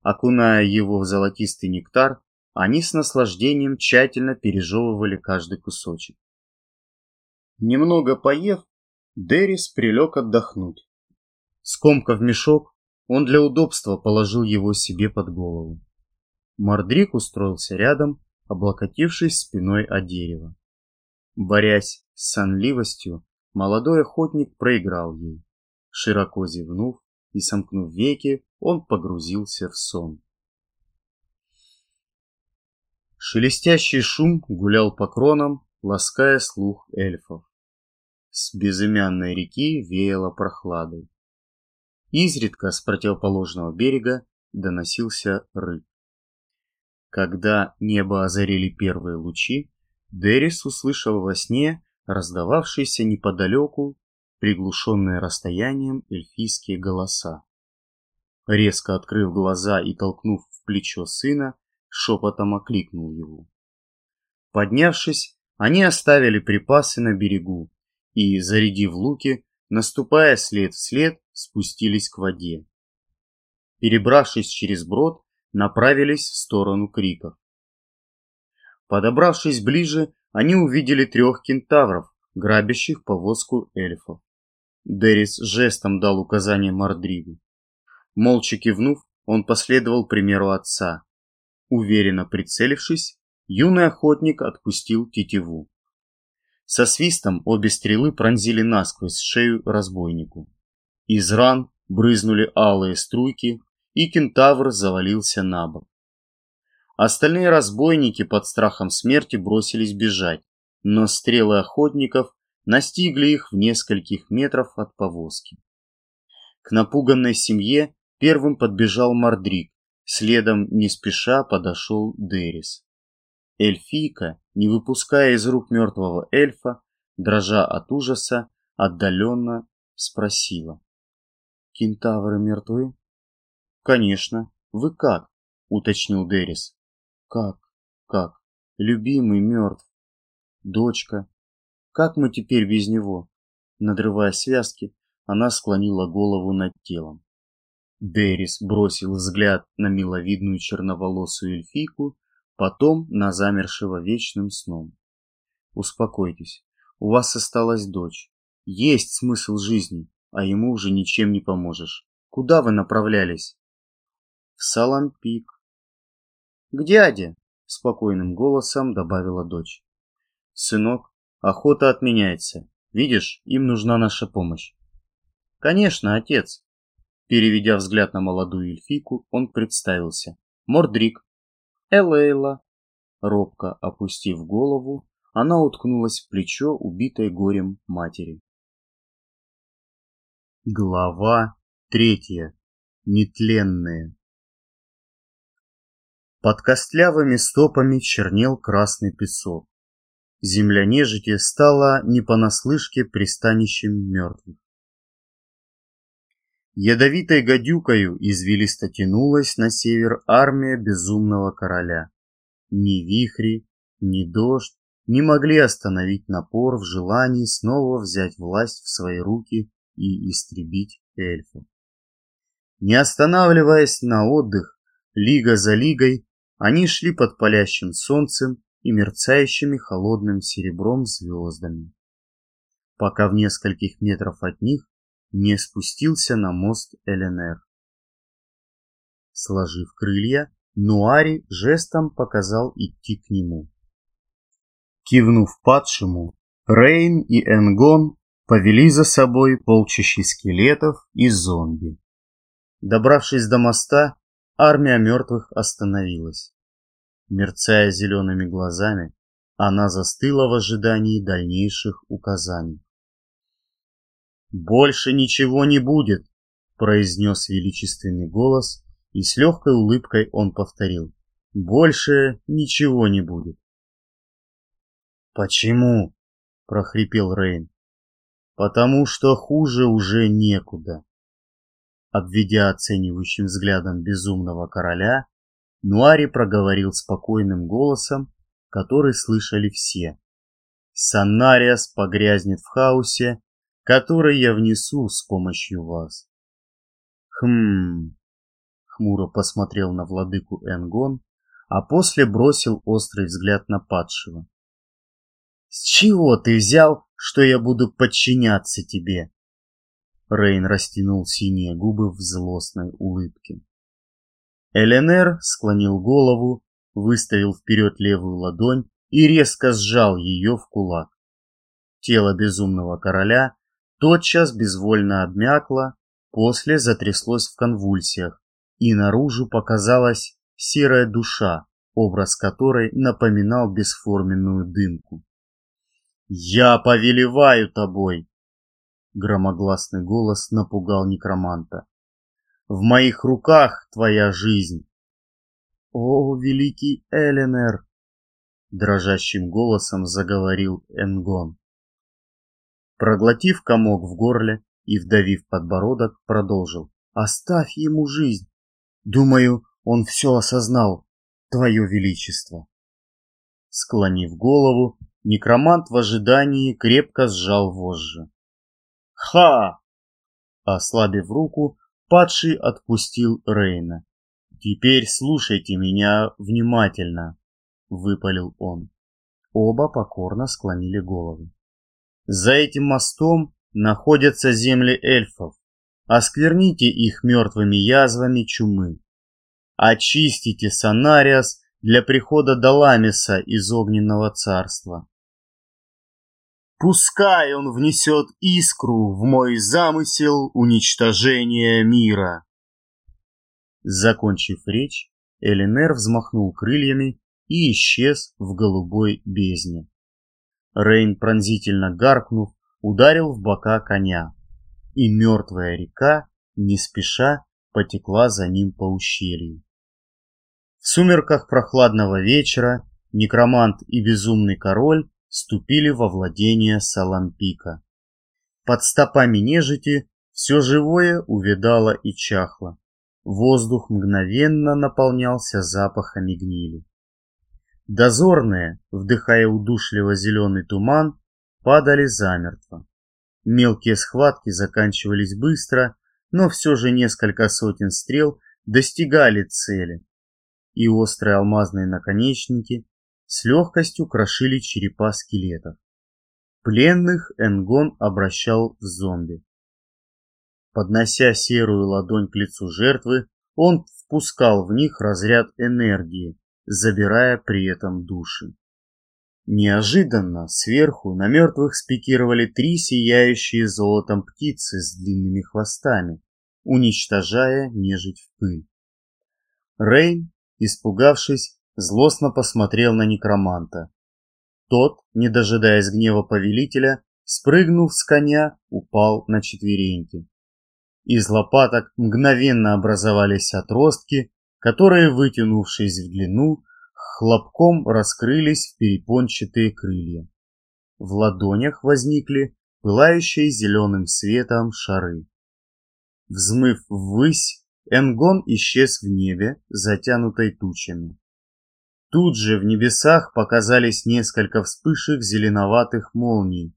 Speaker 1: Окуная его в золотистый нектар, они с наслаждением тщательно пережевывали каждый кусочек. Немного поев, Дерис прилег отдохнуть. Скомкав мешок, он для удобства положил его себе под голову. Мордрик устроился рядом, облокотившись спиной о дерево. Борясь с сонливостью, молодой охотник проиграл ей. Широко зевнув и сомкнув веки, он погрузился в сон. Шелестящий шум гулял по кронам, лаская слух эльфов. С безымянной реки веяло прохладой. Изредка с противоположного берега доносился рык. Когда небо озарили первые лучи, Дерис услышал во сне раздававшиеся неподалеку, приглушенные расстоянием эльфийские голоса. Резко открыв глаза и толкнув в плечо сына, шепотом окликнул его. Поднявшись, они оставили припасы на берегу и, зарядив луки, наступая след в след, спустились к воде. Перебравшись через брод, направились в сторону криков. Подобравшись ближе, они увидели трех кентавров, грабящих повозку эльфов. Дерис жестом дал указание Мордригу. Молча кивнув, он последовал примеру отца. Уверенно прицелившись, юный охотник отпустил тетиву. Со свистом обе стрелы пронзили насквозь шею разбойнику. Из ран брызнули алые струйки, и кентавр завалился на бок. Остальные разбойники под страхом смерти бросились бежать, но стрелы охотников настигли их в нескольких метров от повозки. К напуганной семье первым подбежал Мордрик, следом не спеша подошел Дерис. Эльфийка, не выпуская из рук мертвого эльфа, дрожа от ужаса, отдаленно спросила. «Кентавры мертвы?» «Конечно. Вы как?» — уточнил Дерис. «Как? Как? Любимый мертв. Дочка. Как мы теперь без него?» Надрывая связки, она склонила голову над телом. Дерис бросил взгляд на миловидную черноволосую эльфийку, потом на замершего вечным сном. Успокойтесь, у вас осталась дочь. Есть смысл жизни, а ему уже ничем не поможешь. Куда вы направлялись? В Салампик. К дяде, спокойным голосом добавила дочь. Сынок, охота отменяется. Видишь, им нужна наша помощь. Конечно, отец. Переведя взгляд на молодую эльфийку, он представился. Мордрик. Элейла. Робко опустив голову, она уткнулась в плечо убитой горем матери. Глава третья. Нетленные. Под костлявыми стопами чернел красный песок. Земля нежити стала не понаслышке пристанищем мертвых. Ядовитой гадюкою извилисто тянулась на север армия безумного короля. Ни вихри, ни дождь, не могли остановить напор в желании снова взять власть в свои руки и истребить эльфов. Не останавливаясь на отдых, лига за лигой, они шли под палящим солнцем и мерцающими холодным серебром звездами, пока в нескольких метров от них не спустился на мост ЛНР. Сложив крылья, Нуари жестом показал идти к нему. Кивнув падшему, Рейн и Энгон повели за собой полчища скелетов и зомби. Добравшись до моста, армия мертвых остановилась. Мерцая зелеными глазами, она застыла в ожидании дальнейших указаний. «Больше ничего не будет!» — произнес величественный голос, и с легкой улыбкой он повторил. «Больше ничего не будет!» «Почему?» — прохрипел Рейн. «Потому что хуже уже некуда». Обведя оценивающим взглядом безумного короля, Нуари проговорил спокойным голосом, который слышали все. «Санариас погрязнет в хаосе, который я внесу с помощью вас». «Хм...» — хмуро посмотрел на владыку Энгон, а после бросил острый взгляд на падшего. С чего ты взял, что я буду подчиняться тебе? Рейн растянул синие губы в злостной улыбке. Эленер склонил голову, выставил вперед левую ладонь и резко сжал ее в кулак. Тело безумного короля тотчас безвольно обмякло, после затряслось в конвульсиях, и наружу показалась серая душа, образ которой напоминал бесформенную дымку. «Я повелеваю тобой!» Громогласный голос напугал некроманта. «В моих руках твоя жизнь!» «О, великий Эленер!» Дрожащим голосом заговорил Энгон. Проглотив комок в горле и вдавив подбородок, продолжил. «Оставь ему жизнь! Думаю, он все осознал, твое величество!» Склонив голову, некромант в ожидании крепко сжал вожжи. «Ха!» Ослабив руку, падший отпустил Рейна. «Теперь слушайте меня внимательно», — выпалил он. Оба покорно склонили головы. «За этим мостом находятся земли эльфов. Оскверните их мертвыми язвами чумы. Очистите Санариас для прихода Даламиса из огненного царства. Пускай он внесет искру в мой замысел уничтожения мира. Закончив речь, Элинер взмахнул крыльями и исчез в голубой бездне. Рейн, пронзительно гаркнув, ударил в бока коня, и мертвая река, не спеша, потекла за ним по ущелью. В сумерках прохладного вечера некромант и безумный король ступили во владение Салампика. Под стопами нежити все живое увидало и чахло. Воздух мгновенно наполнялся запахами гнили. Дозорные, вдыхая удушливо зеленый туман, падали замертво. Мелкие схватки заканчивались быстро, но все же несколько сотен стрел достигали цели, и острые алмазные наконечники с легкостью крошили черепа скелетов. Пленных Энгон обращал в зомби. Поднося серую ладонь к лицу жертвы, он впускал в них разряд энергии, забирая при этом души. Неожиданно сверху на мертвых спикировали три сияющие золотом птицы с длинными хвостами, уничтожая нежить в пыль. Рейн, испугавшись, злостно посмотрел на некроманта. Тот, не дожидаясь гнева повелителя, спрыгнув с коня, упал на четвереньки. Из лопаток мгновенно образовались отростки, которые, вытянувшись в длину, хлопком раскрылись в перепончатые крылья. В ладонях возникли пылающие зеленым светом шары. Взмыв ввысь, Энгон исчез в небе, затянутой тучами. Тут же в небесах показались несколько вспышек зеленоватых молний,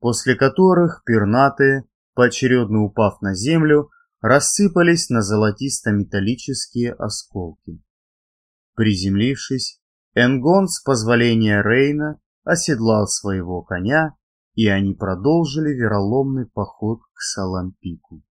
Speaker 1: после которых пернатые, поочередно упав на землю, рассыпались на золотисто-металлические осколки. Приземлившись, Энгон с позволения Рейна оседлал своего коня, и они продолжили вероломный поход к Салампику.